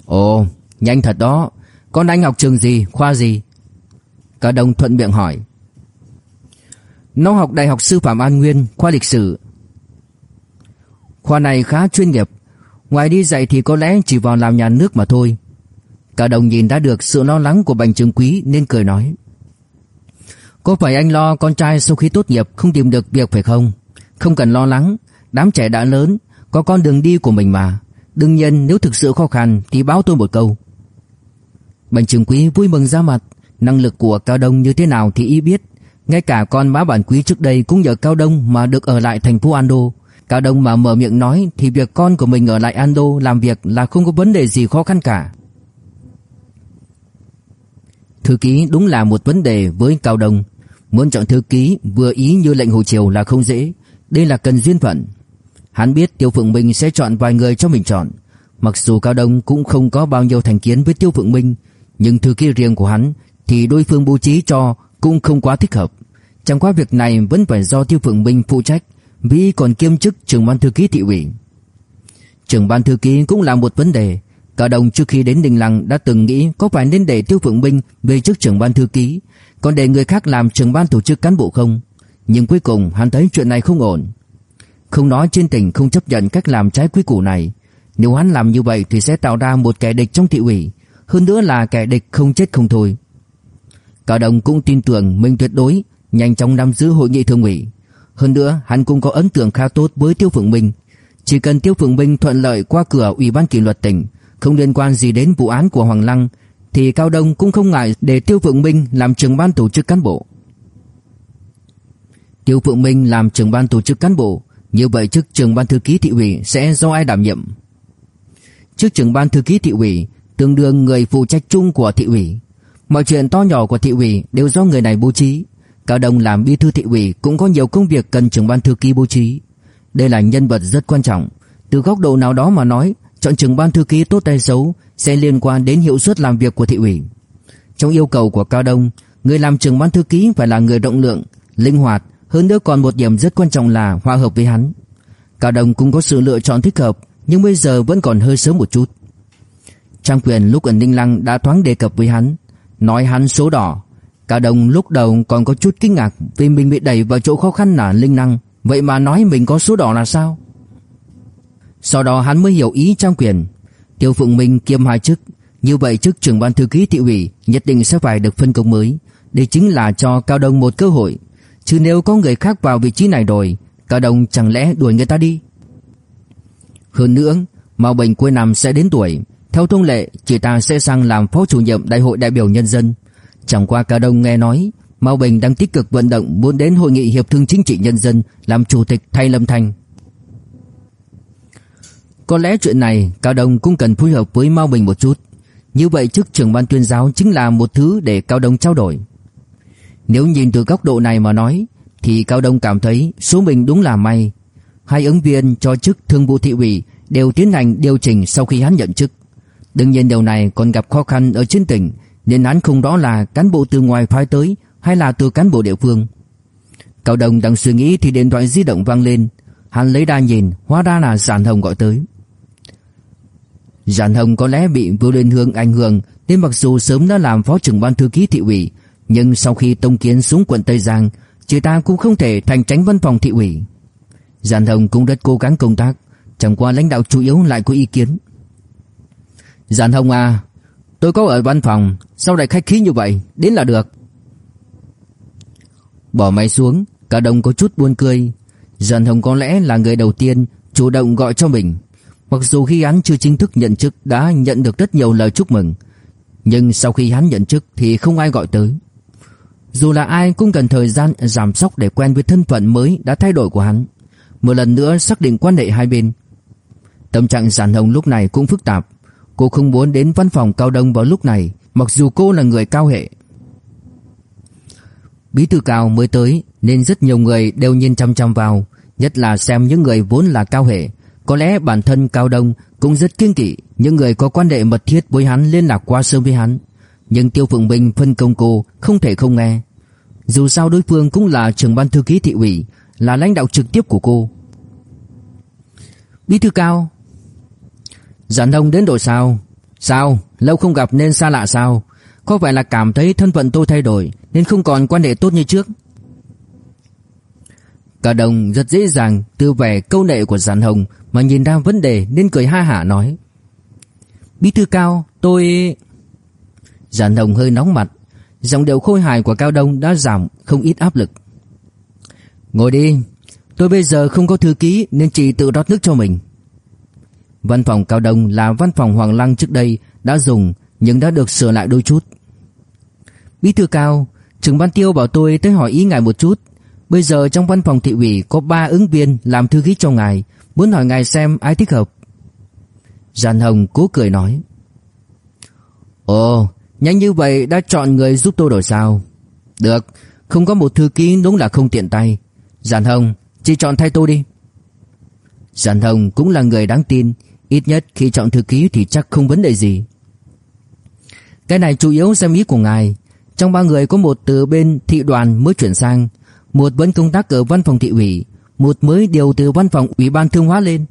Ồ, nhanh thật đó. Con anh học trường gì, khoa gì? Cả đồng thuận miệng hỏi. Nó học Đại học Sư phạm An Nguyên, khoa lịch sử. Khoa này khá chuyên nghiệp, ngoài đi dạy thì có lẽ chỉ vào làm nhà nước mà thôi. Cả đồng nhìn đã được sự lo lắng của Bành Trường Quý nên cười nói. Có phải anh lo con trai sau khi tốt nghiệp không tìm được việc phải không? Không cần lo lắng, đám trẻ đã lớn, có con đường đi của mình mà. Đương nhiên nếu thực sự khó khăn thì báo tôi một câu. Bành Trường Quý vui mừng ra mặt, năng lực của Cao Đông như thế nào thì y biết. Ngay cả con má bản quý trước đây cũng nhờ Cao Đông mà được ở lại thành phố Ando. Cao Đông mà mở miệng nói thì việc con của mình ở lại Ando làm việc là không có vấn đề gì khó khăn cả. Thư ký đúng là một vấn đề với Cao Đông. Muốn chọn thư ký vừa ý như lệnh Hồ Triều là không dễ. Đây là cần duyên phận. Hắn biết Tiêu Phượng Minh sẽ chọn vài người cho mình chọn. Mặc dù Cao Đông cũng không có bao nhiêu thành kiến với Tiêu Phượng Minh, nhưng thư ký riêng của hắn thì đối phương bố trí cho cũng không quá thích hợp. Chẳng qua việc này vẫn phải do Tiêu Phượng Minh phụ trách, vì còn kiêm chức trưởng ban thư ký thị ủy. Trưởng ban thư ký cũng là một vấn đề. Cả đồng trước khi đến Đình Lăng đã từng nghĩ có phải nên để Tiêu Phượng Minh về chức trưởng ban thư ký, còn để người khác làm trưởng ban tổ chức cán bộ không. Nhưng cuối cùng hắn thấy chuyện này không ổn. Không nói trên tỉnh không chấp nhận cách làm trái quy củ này. Nếu hắn làm như vậy thì sẽ tạo ra một kẻ địch trong thị ủy, hơn nữa là kẻ địch không chết không thôi. Cả đồng cũng tin tưởng mình tuyệt đối nhanh chóng nắm giữ hội nghị thường ủy. Hơn nữa, hắn cũng có ấn tượng khá tốt với Tiêu Phượng Minh. Chỉ cần Tiêu Phượng Minh thuận lợi qua cửa Ủy ban kỷ luật tỉnh, không liên quan gì đến vụ án của Hoàng Lăng, thì Cao Đông cũng không ngại để Tiêu Phượng Minh làm trưởng ban tổ chức cán bộ. Tiêu Phượng Minh làm trưởng ban tổ chức cán bộ, như vậy chức trưởng ban thư ký thị ủy sẽ do ai đảm nhiệm? Chức trưởng ban thư ký thị ủy tương đương người phụ trách chung của thị ủy. Mọi chuyện to nhỏ của thị ủy đều do người này bố trí. Cao Đông làm bí thư thị ủy cũng có nhiều công việc cần trưởng ban thư ký bố trí. Đây là nhân vật rất quan trọng. Từ góc độ nào đó mà nói, chọn trưởng ban thư ký tốt hay xấu sẽ liên quan đến hiệu suất làm việc của thị ủy. Trong yêu cầu của Cao Đông, người làm trưởng ban thư ký phải là người rộng lượng, linh hoạt, hơn nữa còn một điểm rất quan trọng là hòa hợp với hắn. Cao Đông cũng có sự lựa chọn thích hợp, nhưng bây giờ vẫn còn hơi sớm một chút. Trang quyền lúc ở Ninh Lăng đã thoáng đề cập với hắn, nói hắn số đỏ. Cao Đông lúc đầu còn có chút kinh ngạc vì mình bị đẩy vào chỗ khó khăn là Linh Năng, vậy mà nói mình có số đỏ là sao? Sau đó hắn mới hiểu ý Trang quyền, Tiêu Phụng Minh kiêm hai chức, như vậy chức trưởng ban thư ký thị ủy nhất định sẽ phải được phân công mới, đây chính là cho Cao Đông một cơ hội. Chứ nếu có người khác vào vị trí này rồi, Cao Đông chẳng lẽ đuổi người ta đi? Hơn nữa, Mao Bình cuối năm sẽ đến tuổi, theo thông lệ, chị ta sẽ sang làm phó chủ nhiệm Đại hội đại biểu nhân dân. Chẳng qua Cao Đông nghe nói, Mao Bình đang tích cực vận động muốn đến hội nghị hiệp thương chính trị nhân dân làm chủ tịch thay Lâm thành có lẽ chuyện này Cao Đông cũng cần phối hợp với Mao Bình một chút. Như vậy chức trưởng ban tuyên giáo chính là một thứ để Cao Đông trao đổi. Nếu nhìn từ góc độ này mà nói, thì Cao Đông cảm thấy số mình đúng là may. Hai ứng viên cho chức thương vụ thị ủy đều tiến hành điều chỉnh sau khi hắn nhận chức. Đương nhiên điều này còn gặp khó khăn ở trên tỉnh, nên hắn không rõ là cán bộ từ ngoài phái tới hay là từ cán bộ địa phương. Cao Đông đang suy nghĩ thì điện thoại di động vang lên, hắn lấy ra nhìn, hóa ra là Giản Hồng gọi tới. Giản Hồng có lẽ bị Vưu Liên Hương ảnh hưởng nên mặc dù sớm đã làm phó trưởng ban thư ký thị ủy, nhưng sau khi tông kiến xuống quận Tây Giang, chị ta cũng không thể thành tránh văn phòng thị ủy. Giản Hồng cũng rất cố gắng công tác, chẳng qua lãnh đạo chủ yếu lại có ý kiến. Giản Hồng à, tôi có ở văn phòng, sao lại khách khí như vậy, đến là được. Bỏ máy xuống, cả đồng có chút buồn cười. Giản Hồng có lẽ là người đầu tiên chủ động gọi cho mình. Mặc dù khi hắn chưa chính thức nhận chức đã nhận được rất nhiều lời chúc mừng, nhưng sau khi hắn nhận chức thì không ai gọi tới. Dù là ai cũng cần thời gian giảm sóc để quen với thân phận mới đã thay đổi của hắn. Một lần nữa xác định quan hệ hai bên. Tâm trạng Giản Hồng lúc này cũng phức tạp. Cô không muốn đến văn phòng Cao Đông vào lúc này, mặc dù cô là người cao hệ. Bí thư cao mới tới nên rất nhiều người đều nhìn chăm chăm vào, nhất là xem những người vốn là cao hệ. Có lẽ bản thân Cao Đông cũng rất kiêng kỵ những người có quan hệ mật thiết với hắn liên lạc qua sớm với hắn. Nhưng Tiêu Phượng bình phân công cô không thể không nghe. Dù sao đối phương cũng là trưởng ban thư ký thị ủy, là lãnh đạo trực tiếp của cô. Bí thư cao, Giản đông đến đổi sao? Sao? Lâu không gặp nên xa lạ sao? Có phải là cảm thấy thân phận tôi thay đổi nên không còn quan hệ tốt như trước? Cả đồng rất dễ dàng từ vẻ câu nệ của Giản Hồng mà nhìn ra vấn đề nên cười ha hả nói. Bí thư cao, tôi... Giản Hồng hơi nóng mặt, giọng điệu khôi hài của Cao Đông đã giảm không ít áp lực. Ngồi đi, tôi bây giờ không có thư ký nên chỉ tự rót nước cho mình. Văn phòng Cao Đông là văn phòng Hoàng Lăng trước đây đã dùng nhưng đã được sửa lại đôi chút. Bí thư Cao, trưởng ban tiêu bảo tôi tới hỏi ý ngài một chút. Bây giờ trong văn phòng thị ủy có 3 ứng viên làm thư ký cho ngài, muốn hỏi ngài xem ai thích hợp. Giàn Hồng cố cười nói. Ồ, nhanh như vậy đã chọn người giúp tôi rồi sao? Được, không có một thư ký đúng là không tiện tay. Giàn Hồng, chỉ chọn thay tôi đi. Giàn Hồng cũng là người đáng tin, Ít nhất khi chọn thư ký thì chắc không vấn đề gì Cái này chủ yếu xem ý của ngài Trong ba người có một từ bên thị đoàn mới chuyển sang, một vẫn công tác ở văn phòng thị ủy, một mới điều từ văn phòng ủy ban thương hóa lên.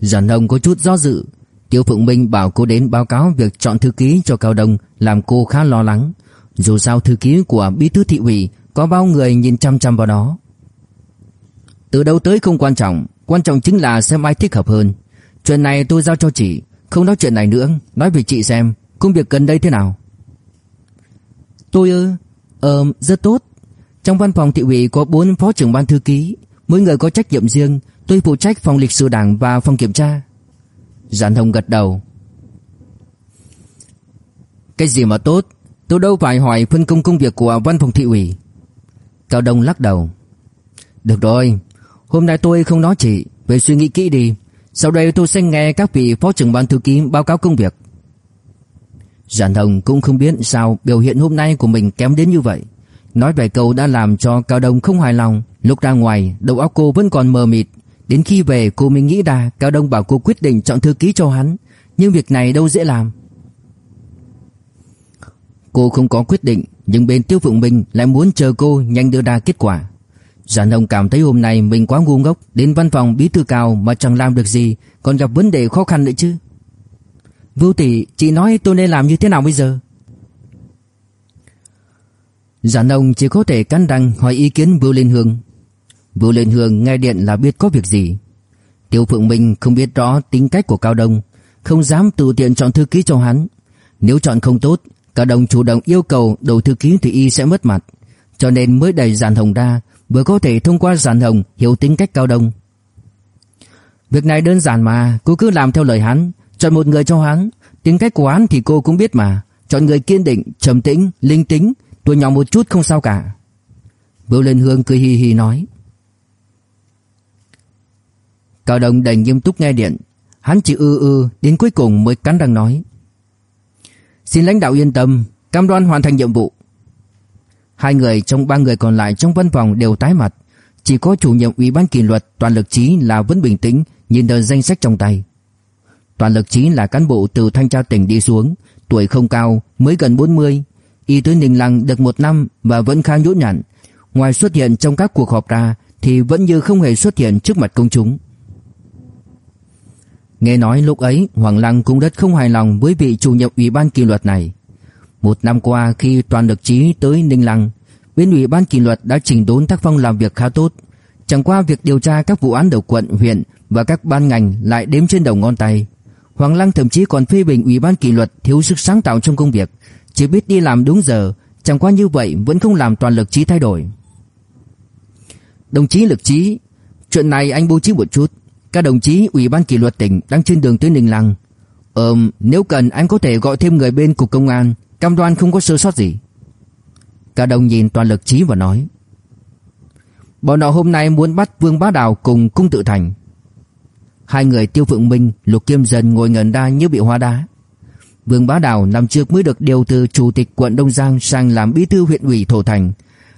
Giản Hồng có chút do dự, Tiêu Phượng Minh bảo cô đến báo cáo việc chọn thư ký cho Cao Đông làm cô khá lo lắng. Dù sao thư ký của bí thư thị ủy có bao người nhìn chăm chăm vào đó. Từ đâu tới không quan trọng, quan trọng chính là xem ai thích hợp hơn. Chuyện này tôi giao cho chị, không nói chuyện này nữa, nói về chị xem, công việc gần đây thế nào. Tôi ư, ờ, rất tốt. Trong văn phòng thị ủy có 4 phó trưởng ban thư ký, mỗi người có trách nhiệm riêng, tôi phụ trách phòng lịch sử đảng và phòng kiểm tra. Giản Thông gật đầu. Cái gì mà tốt, tôi đâu phải hỏi phân công công việc của văn phòng thị ủy. Cao Đông lắc đầu. Được rồi, hôm nay tôi không nói chị, về suy nghĩ kỹ đi. Sau đây tôi sẽ nghe các vị phó trưởng ban thư ký báo cáo công việc. Giản Thông cũng không biết sao biểu hiện hôm nay của mình kém đến như vậy. Nói vài câu đã làm cho Cao Đông không hài lòng. Lúc ra ngoài, đầu óc cô vẫn còn mờ mịt. Đến khi về cô mới nghĩ ra Cao Đông bảo cô quyết định chọn thư ký cho hắn. Nhưng việc này đâu dễ làm. Cô không có quyết định, nhưng bên Tiêu Phượng Minh lại muốn chờ cô nhanh đưa ra kết quả. Giản Hồng cảm thấy hôm nay mình quá ngu ngốc, đến văn phòng bí thư cao mà chẳng làm được gì, còn gặp vấn đề khó khăn nữa chứ. Vưu tỷ, chị nói tôi nên làm như thế nào bây giờ? Dạ, giản Hồng chỉ có thể cắn răng hỏi ý kiến Vưu Liên Hương. Vưu Liên Hương nghe điện là biết có việc gì. Tiêu Phượng Minh không biết rõ tính cách của Cao Đông, không dám tự tiện chọn thư ký cho hắn. Nếu chọn không tốt, Cao Đông chủ động yêu cầu đầu thư ký thì y sẽ mất mặt, cho nên mới đẩy Giản Hồng ra, vừa có thể thông qua Giản Hồng hiểu tính cách Cao Đông. Việc này đơn giản mà, cô cứ làm theo lời hắn, chọn một người cho hắn, tính cách của hắn thì cô cũng biết mà, chọn người kiên định, trầm tĩnh, linh tính, tuổi nhỏ một chút không sao cả. Bưu Lên Hương cười hi hi nói. Cao Đông đành nghiêm túc nghe điện, hắn chỉ ư ư đến cuối cùng mới cắn răng nói. Xin lãnh đạo yên tâm, cam đoan hoàn thành nhiệm vụ. Hai người trong ba người còn lại trong văn phòng đều tái mặt, chỉ có chủ nhiệm ủy ban kỷ luật toàn lực trí là vẫn bình tĩnh nhìn tờ danh sách trong tay. Toàn lực trí là cán bộ từ thanh tra tỉnh đi xuống, tuổi không cao, mới gần 40, y tới Ninh Lăng được một năm và vẫn khá nhũn nhặn. Ngoài xuất hiện trong các cuộc họp ra thì vẫn như không hề xuất hiện trước mặt công chúng. Nghe nói lúc ấy Hoàng Lăng cũng rất không hài lòng với vị chủ nhiệm ủy ban kỷ luật này. Một năm qua khi toàn lực trí tới Ninh Lăng, bên ủy ban kỷ luật đã chỉnh đốn tác phong làm việc khá tốt. Chẳng qua việc điều tra các vụ án đầu quận, huyện và các ban ngành lại đếm trên đầu ngón tay. Hoàng Lăng thậm chí còn phê bình ủy ban kỷ luật thiếu sức sáng tạo trong công việc, chỉ biết đi làm đúng giờ, chẳng qua như vậy vẫn không làm toàn lực trí thay đổi. Đồng chí lực trí, chuyện này anh bố trí một chút, các đồng chí ủy ban kỷ luật tỉnh đang trên đường tới Ninh Lăng. Ừm, nếu cần anh có thể gọi thêm người bên cục công an, cam đoan không có sơ sót gì. Cả đồng nhìn toàn lực trí và nói. Bọn họ hôm nay muốn bắt Vương Bá Đào cùng Cung Tự Thành. Hai người Tiêu Phượng Minh, Lục Kiêm Dân ngồi ngẩn đa như bị hóa đá. Vương Bá Đào năm trước mới được điều từ chủ tịch quận Đông Giang sang làm bí thư huyện ủy Thổ Thành,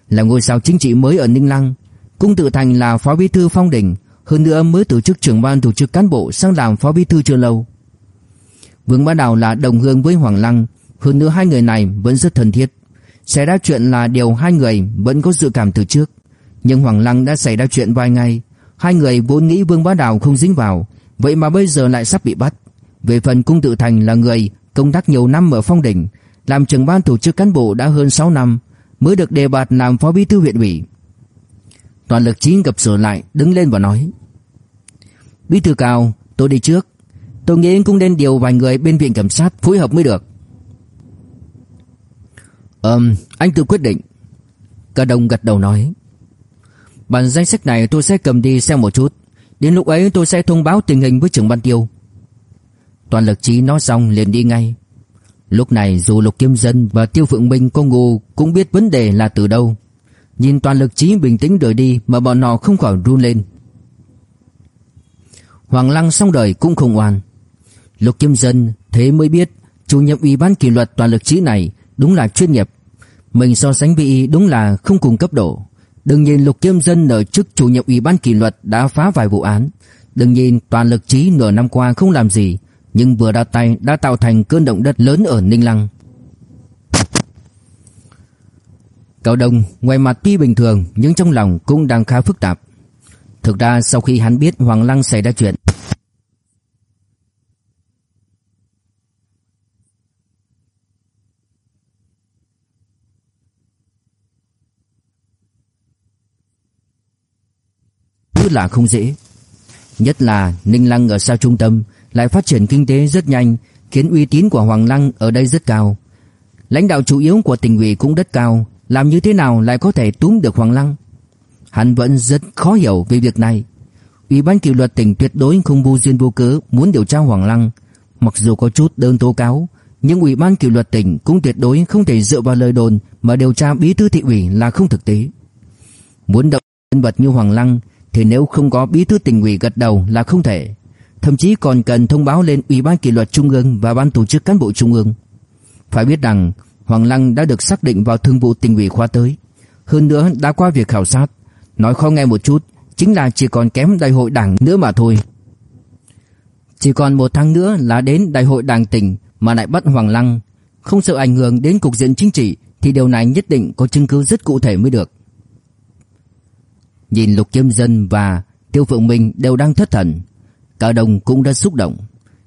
là ngôi sao chính trị mới ở Ninh Lăng. Cung Tự Thành là phó bí thư Phong Đình, hơn nữa mới từ chức trưởng ban tổ chức cán bộ sang làm phó bí thư chưa lâu. Vương Bá Đào là đồng hương với Hoàng Lăng, hơn nữa hai người này vẫn rất thân thiết. Xảy ra chuyện là điều hai người vẫn có dự cảm từ trước, nhưng Hoàng Lăng đã xảy ra chuyện vài ngày, hai người vốn nghĩ Vương Bá Đào không dính vào, vậy mà bây giờ lại sắp bị bắt. Về phần Cung Tự Thành là người công tác nhiều năm ở Phong Đỉnh, làm trưởng ban tổ chức cán bộ đã hơn 6 năm, mới được đề bạt làm phó bí thư huyện ủy. Toàn lực trí gập sửa lại đứng lên và nói Bí thư cao tôi đi trước. Tôi nghĩ cũng nên điều vài người bên viện kiểm sát phối hợp mới được. Ừm anh tự quyết định. Cả đồng gật đầu nói Bản danh sách này tôi sẽ cầm đi xem một chút. Đến lúc ấy tôi sẽ thông báo tình hình với trưởng ban tiêu. Toàn lực trí nói xong liền đi ngay Lúc này dù Lục Kim Dân và Tiêu Phượng Minh có ngu cũng biết vấn đề là từ đâu Nhìn toàn lực trí bình tĩnh rời đi mà bọn họ không khỏi run lên. Hoàng Lăng xong đời cũng không oan. Lục Kim Dân thế mới biết chủ nhiệm ủy ban kỷ luật toàn lực trí này đúng là chuyên nghiệp. Mình so sánh với y đúng là không cùng cấp độ. Đừng nhìn Lục Kim Dân ở chức chủ nhiệm ủy ban kỷ luật đã phá vài vụ án. Đừng nhìn toàn lực trí nửa năm qua không làm gì, nhưng vừa ra tay đã tạo thành cơn động đất lớn ở Ninh Lăng. Cao Đông, ngoài mặt tuy bình thường, nhưng trong lòng cũng đang khá phức tạp. Thực ra sau khi hắn biết Hoàng Lăng xảy ra chuyện là không dễ. Nhất là Ninh Lăng ở xa trung tâm lại phát triển kinh tế rất nhanh, khiến uy tín của Hoàng Lăng ở đây rất cao. Lãnh đạo chủ yếu của tỉnh ủy cũng rất cao, làm như thế nào lại có thể túm được Hoàng Lăng? Hắn vẫn rất khó hiểu về việc này. Ủy ban kỷ luật tỉnh tuyệt đối không vô duyên vô cớ muốn điều tra Hoàng Lăng, mặc dù có chút đơn tố cáo, nhưng ủy ban kỷ luật tỉnh cũng tuyệt đối không thể dựa vào lời đồn mà điều tra bí thư thị ủy là không thực tế. Muốn động nhân vật như Hoàng Lăng thì nếu không có bí thư tỉnh ủy gật đầu là không thể, thậm chí còn cần thông báo lên Ủy ban kỷ luật trung ương và ban tổ chức cán bộ trung ương. Phải biết rằng Hoàng Lăng đã được xác định vào thương vụ tỉnh ủy khóa tới, hơn nữa đã qua việc khảo sát, nói khó nghe một chút, chính là chỉ còn kém đại hội đảng nữa mà thôi. Chỉ còn một tháng nữa là đến đại hội đảng tỉnh mà lại bắt Hoàng Lăng, không sợ ảnh hưởng đến cục diện chính trị thì điều này nhất định có chứng cứ rất cụ thể mới được. Nhìn Lục Chiêm Dân và Tiêu Phượng Minh đều đang thất thần. Cả đồng cũng đã xúc động.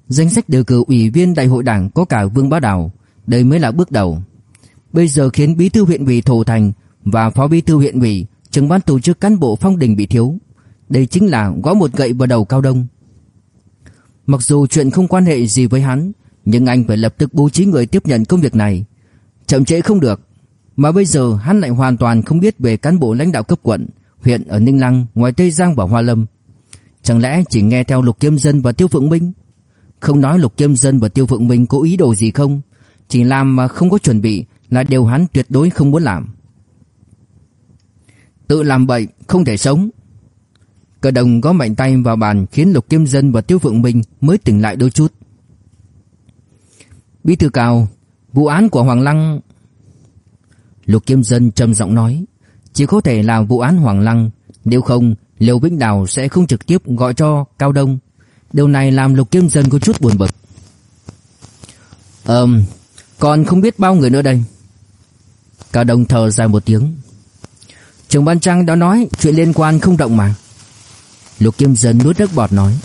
Danh sách đề cử ủy viên đại hội đảng có cả Vương Bá Đào, đây mới là bước đầu. Bây giờ khiến bí thư huyện ủy Thổ Thành và phó bí thư huyện ủy, trưởng ban tổ chức cán bộ phong đình bị thiếu. Đây chính là gõ một gậy vào đầu Cao Đông. Mặc dù chuyện không quan hệ gì với hắn, nhưng anh phải lập tức bố trí người tiếp nhận công việc này. Chậm trễ không được, mà bây giờ hắn lại hoàn toàn không biết về cán bộ lãnh đạo cấp quận, huyện ở Ninh Lăng, ngoài Tây Giang và Hoa Lâm. Chẳng lẽ chỉ nghe theo Lục Kiêm Dân và Tiêu Phượng Minh? Không nói Lục Kiêm Dân và Tiêu Phượng Minh có ý đồ gì không, chỉ làm mà không có chuẩn bị là điều hắn tuyệt đối không muốn làm. Tự làm bậy không thể sống. Cờ đồng có mạnh tay vào bàn khiến Lục Kiêm Dân và Tiêu Phượng Minh mới tỉnh lại đôi chút. Bí thư cao, vụ án của Hoàng Lăng... Lục Kiêm Dân trầm giọng nói. Chỉ có thể là vụ án Hoàng Lăng Nếu không Liêu Vĩnh Đào sẽ không trực tiếp gọi cho Cao Đông. Điều này làm Lục Kiêm Dân có chút buồn bực. Ờm, Còn không biết bao người nữa đây. Cao Đông thở dài một tiếng. Trường Ban Trang đã nói Chuyện liên quan không động mà. Lục Kiêm Dân nuốt nước bọt nói.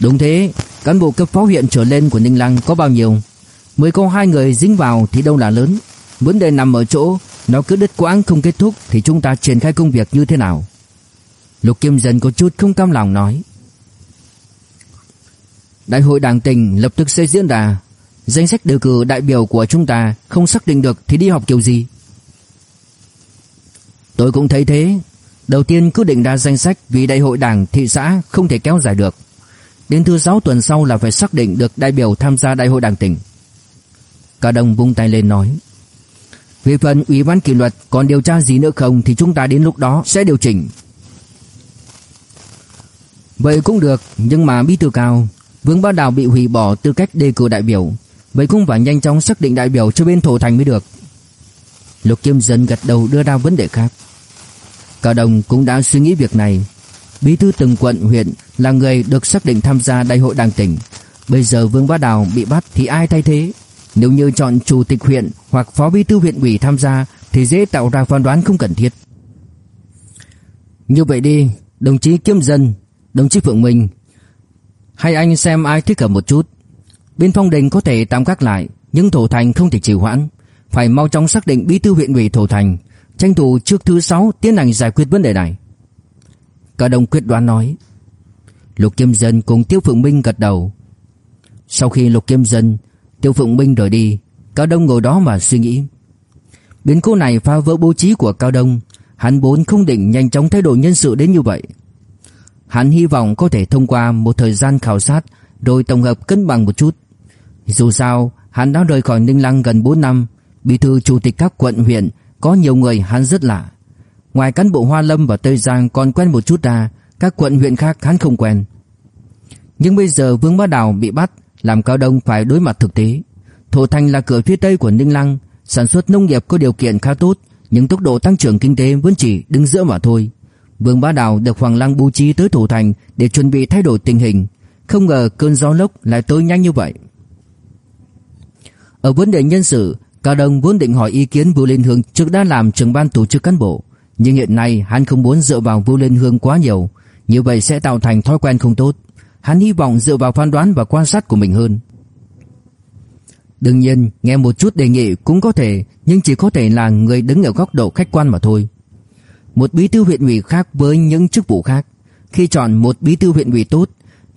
Đúng thế, Cán bộ cấp phó huyện trở lên của Ninh Lăng có bao nhiêu? Mới có hai người dính vào thì đâu là lớn. Vấn đề nằm ở chỗ, nó cứ đứt quãng không kết thúc Thì chúng ta triển khai công việc như thế nào? Lục Kim Dân có chút không cam lòng nói. Đại hội đảng tỉnh lập tức sẽ diễn ra. Danh sách đề cử đại biểu của chúng ta Không xác định được thì đi học kiểu gì? Tôi cũng thấy thế. Đầu tiên cứ định ra danh sách Vì đại hội đảng thị xã không thể kéo dài được. Đến thứ sáu tuần sau là phải xác định được đại biểu tham gia đại hội đảng tỉnh Cả đồng vung tay lên nói. Về phần ủy ban kỷ luật còn điều tra gì nữa không thì chúng ta đến lúc đó sẽ điều chỉnh. Vậy cũng được, nhưng mà bí thư cao, Vương Bá Đào bị hủy bỏ tư cách đề cử đại biểu, vậy cũng phải nhanh chóng xác định đại biểu cho bên thổ thành mới được. Lục Kim Dân gật đầu đưa ra vấn đề khác. Cả đồng cũng đã suy nghĩ việc này. Bí thư từng quận huyện là người được xác định tham gia đại hội đảng tỉnh. Bây giờ Vương Bá Đào bị bắt thì ai thay thế? Nếu như chọn chủ tịch huyện hoặc phó bí thư huyện ủy tham gia thì dễ tạo ra phán đoán không cần thiết. Như vậy đi, đồng chí kiêm Dân, đồng chí Phượng Minh, hay anh xem ai thích hợp một chút. Bên phong đình có thể tạm gác lại, nhưng Thổ Thành không thể trì hoãn, phải mau chóng xác định bí thư huyện ủy Thổ Thành, tranh thủ trước thứ sáu tiến hành giải quyết vấn đề này. Cả đồng quyết đoán nói. Lục kim Dân cùng Tiêu Phượng Minh gật đầu. Sau khi Lục kim Dân Tiêu phượng Minh rời đi Cao Đông ngồi đó mà suy nghĩ Biến cố này phá vỡ bố trí của Cao Đông Hắn vốn không định nhanh chóng thay đổi nhân sự đến như vậy Hắn hy vọng có thể thông qua một thời gian khảo sát Rồi tổng hợp cân bằng một chút Dù sao hắn đã rời khỏi Ninh Lăng gần 4 năm Bí thư chủ tịch các quận huyện Có nhiều người hắn rất lạ Ngoài cán bộ Hoa Lâm và Tây Giang còn quen một chút ra Các quận huyện khác hắn không quen Nhưng bây giờ Vương Bá Đào bị bắt làm Cao Đông phải đối mặt thực tế. Thổ Thành là cửa phía tây của Ninh Lăng, sản xuất nông nghiệp có điều kiện khá tốt, nhưng tốc độ tăng trưởng kinh tế vẫn chỉ đứng giữa mà thôi. Vương Bá Đào được Hoàng Lăng bố trí tới Thủ Thành để chuẩn bị thay đổi tình hình, không ngờ cơn gió lốc lại tới nhanh như vậy. Ở vấn đề nhân sự, Cao Đông vốn định hỏi ý kiến Vũ Liên Hương trước đã làm trưởng ban tổ chức cán bộ, nhưng hiện nay hắn không muốn dựa vào Vũ Liên Hương quá nhiều, như vậy sẽ tạo thành thói quen không tốt. Hắn hy vọng dựa vào phán đoán và quan sát của mình hơn. Đương nhiên, nghe một chút đề nghị cũng có thể, nhưng chỉ có thể là người đứng ở góc độ khách quan mà thôi. Một bí thư huyện ủy khác với những chức vụ khác, khi chọn một bí thư huyện ủy tốt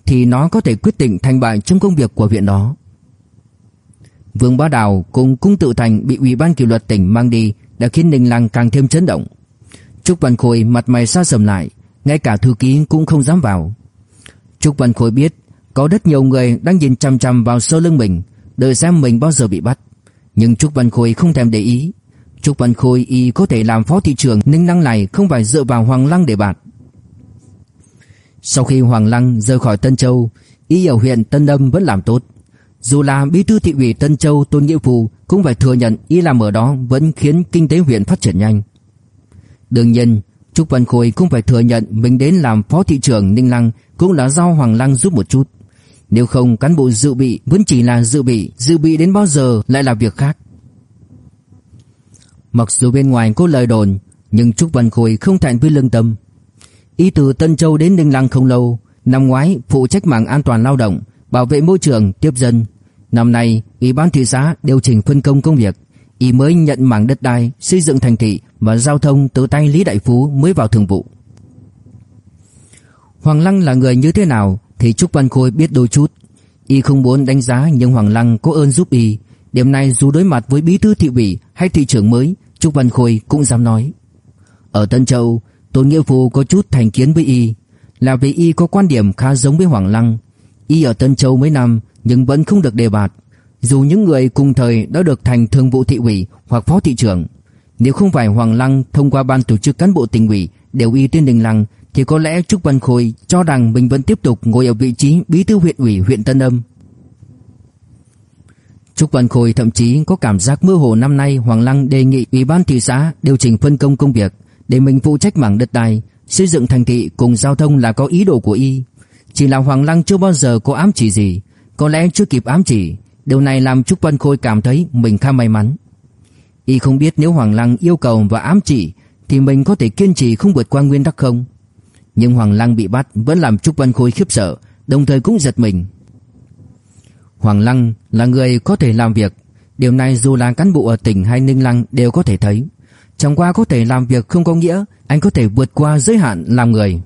thì nó có thể quyết định thành bại trong công việc của huyện đó. Vương Bá Đào cùng Cung Tự Thành bị Ủy ban kỷ luật tỉnh mang đi đã khiến Ninh Lăng càng thêm chấn động. Trúc Văn Khôi mặt mày xa sầm lại, ngay cả thư ký cũng không dám vào. Trúc Văn Khôi biết có rất nhiều người đang nhìn chằm chằm vào sau lưng mình, đợi xem mình bao giờ bị bắt. Nhưng Trúc Văn Khôi không thèm để ý. Trúc Văn Khôi y có thể làm phó thị trưởng Ninh Lăng này không phải dựa vào Hoàng Lăng để bạt. Sau khi Hoàng Lăng rời khỏi Tân Châu, y ở huyện Tân Lâm vẫn làm tốt. Dù là bí thư thị ủy Tân Châu Tôn Nghĩa Phù cũng phải thừa nhận y làm ở đó vẫn khiến kinh tế huyện phát triển nhanh. Đương nhiên, Trúc Văn Khôi cũng phải thừa nhận mình đến làm phó thị trưởng Ninh Lăng cũng là do Hoàng Lăng giúp một chút. Nếu không cán bộ dự bị vẫn chỉ là dự bị, dự bị đến bao giờ lại là việc khác. Mặc dù bên ngoài có lời đồn, nhưng Trúc Văn Khôi không thẹn với lương tâm. Y từ Tân Châu đến Ninh Lăng không lâu, năm ngoái phụ trách mảng an toàn lao động, bảo vệ môi trường, tiếp dân. Năm nay, Ủy ban thị xã điều chỉnh phân công công việc, y mới nhận mảng đất đai, xây dựng thành thị và giao thông từ tay Lý Đại Phú mới vào thường vụ. Hoàng Lăng là người như thế nào thì Trúc Văn Khôi biết đôi chút. Y không muốn đánh giá nhưng Hoàng Lăng có ơn giúp y. Điểm này dù đối mặt với bí thư thị ủy hay thị trưởng mới, Trúc Văn Khôi cũng dám nói. Ở Tân Châu, Tôn Nghĩa Phù có chút thành kiến với y, là vì y có quan điểm khá giống với Hoàng Lăng. Y ở Tân Châu mấy năm nhưng vẫn không được đề bạt. Dù những người cùng thời đã được thành thường vụ thị ủy hoặc phó thị trưởng, nếu không phải Hoàng Lăng thông qua ban tổ chức cán bộ tỉnh ủy đều y tên Đình Lăng thì có lẽ Trúc Văn Khôi cho rằng mình vẫn tiếp tục ngồi ở vị trí bí thư huyện ủy huyện Tân Âm. Trúc Văn Khôi thậm chí có cảm giác mơ hồ năm nay Hoàng Lăng đề nghị ủy ban thị xã điều chỉnh phân công công việc để mình phụ trách mảng đất đai, xây dựng thành thị cùng giao thông là có ý đồ của y. Chỉ là Hoàng Lăng chưa bao giờ có ám chỉ gì, có lẽ chưa kịp ám chỉ, điều này làm Trúc Văn Khôi cảm thấy mình khá may mắn. Y không biết nếu Hoàng Lăng yêu cầu và ám chỉ thì mình có thể kiên trì không vượt qua nguyên tắc không. Nhưng Hoàng Lăng bị bắt vẫn làm Trúc Văn Khôi khiếp sợ, đồng thời cũng giật mình. Hoàng Lăng là người có thể làm việc, điều này dù là cán bộ ở tỉnh hay Ninh Lăng đều có thể thấy. Chẳng qua có thể làm việc không có nghĩa anh có thể vượt qua giới hạn làm người.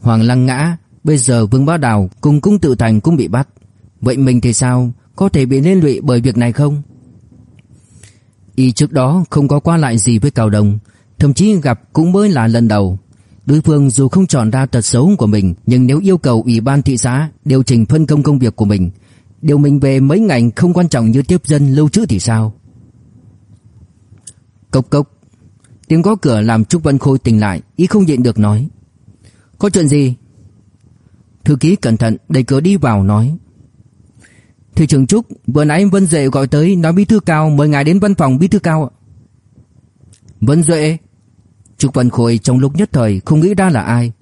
Hoàng Lăng ngã, bây giờ Vương Bá Đào cùng Cung Tự Thành cũng bị bắt. Vậy mình thì sao? Có thể bị liên lụy bởi việc này không? Y trước đó không có qua lại gì với Cao Đông, thậm chí gặp cũng mới là lần đầu. Đối phương dù không chọn ra tật xấu của mình, nhưng nếu yêu cầu Ủy ban thị xã điều chỉnh phân công công việc của mình, điều mình về mấy ngành không quan trọng như tiếp dân lưu trữ thì sao? Cốc cốc. Tiếng gõ cửa làm Trúc Vân Khôi tỉnh lại, ý không nhịn được nói. Có chuyện gì? Thư ký cẩn thận đẩy cửa đi vào nói. thư trưởng Trúc, vừa nãy Vân Duệ gọi tới nói bí thư cao mời ngài đến văn phòng bí thư cao ạ. Vân Duệ? Trúc Văn Khôi trong lúc nhất thời không nghĩ ra là ai.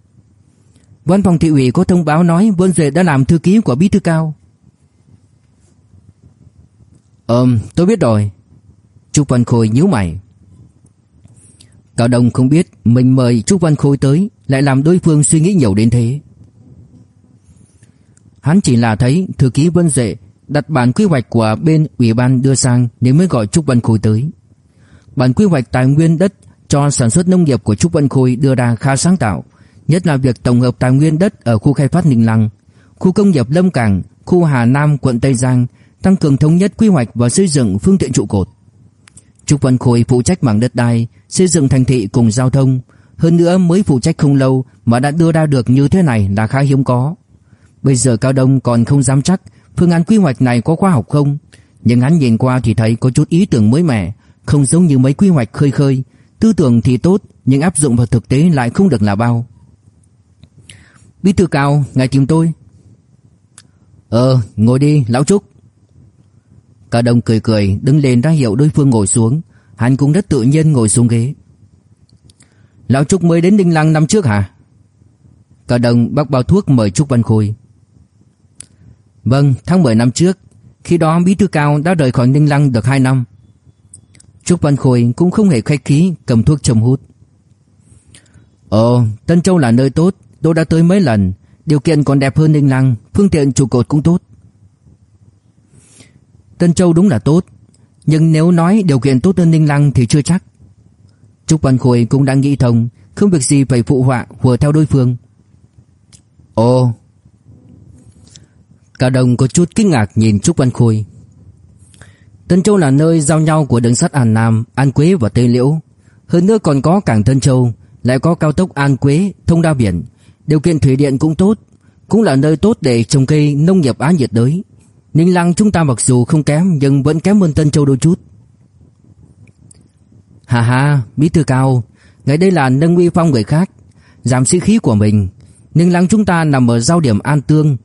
Văn phòng thị ủy có thông báo nói Vân Duệ đã làm thư ký của bí thư cao. Ừm, tôi biết rồi. Trúc Văn Khôi nhíu mày. Cao Đông không biết mình mời Trúc Văn Khôi tới lại làm đối phương suy nghĩ nhiều đến thế. Hắn chỉ là thấy thư ký Vân Dệ đặt bản quy hoạch của bên ủy ban đưa sang nên mới gọi Trúc Văn Khôi tới. Bản quy hoạch tài nguyên đất cho sản xuất nông nghiệp của Trúc Văn Khôi đưa ra khá sáng tạo, nhất là việc tổng hợp tài nguyên đất ở khu khai phát Ninh Lăng, khu công nghiệp Lâm Cảng, khu Hà Nam quận Tây Giang, tăng cường thống nhất quy hoạch và xây dựng phương tiện trụ cột. Trúc Văn Khôi phụ trách mảng đất đai, xây dựng thành thị cùng giao thông, hơn nữa mới phụ trách không lâu mà đã đưa ra được như thế này là khá hiếm có. Bây giờ Cao Đông còn không dám chắc phương án quy hoạch này có khoa học không, nhưng hắn nhìn qua thì thấy có chút ý tưởng mới mẻ, không giống như mấy quy hoạch khơi khơi, tư tưởng thì tốt nhưng áp dụng vào thực tế lại không được là bao. Bí thư Cao, ngài tìm tôi. Ờ, ngồi đi, lão Trúc. Cả Đông cười cười đứng lên ra hiệu đối phương ngồi xuống, hắn cũng rất tự nhiên ngồi xuống ghế. Lão Trúc mới đến Đinh Lăng năm trước hả? Cả Đông bác bao thuốc mời Trúc Văn Khôi. Vâng, tháng 10 năm trước, khi đó Bí thư Cao đã rời khỏi Ninh Lăng được 2 năm. Trúc Văn Khôi cũng không hề khách khí cầm thuốc châm hút. Ồ, Tân Châu là nơi tốt, tôi đã tới mấy lần, điều kiện còn đẹp hơn Ninh Lăng, phương tiện trụ cột cũng tốt. Tân Châu đúng là tốt, nhưng nếu nói điều kiện tốt hơn Ninh Lăng thì chưa chắc. Trúc Văn Khôi cũng đang nghĩ thông, không việc gì phải phụ họa hùa theo đối phương. Ồ. Cả đồng có chút kinh ngạc nhìn Trúc Văn Khôi. Tân Châu là nơi giao nhau của đường sắt An Nam, An Quế và Tây Liễu. Hơn nữa còn có cảng Tân Châu, lại có cao tốc An Quế, thông đa biển. Điều kiện thủy điện cũng tốt, cũng là nơi tốt để trồng cây nông nghiệp á nhiệt đới. Ninh Lăng chúng ta mặc dù không kém nhưng vẫn kém hơn Tân Châu đôi chút. Hà hà, bí thư cao, ngày đây là nâng uy phong người khác, giảm sĩ khí của mình. Ninh Lăng chúng ta nằm ở giao điểm An Tương,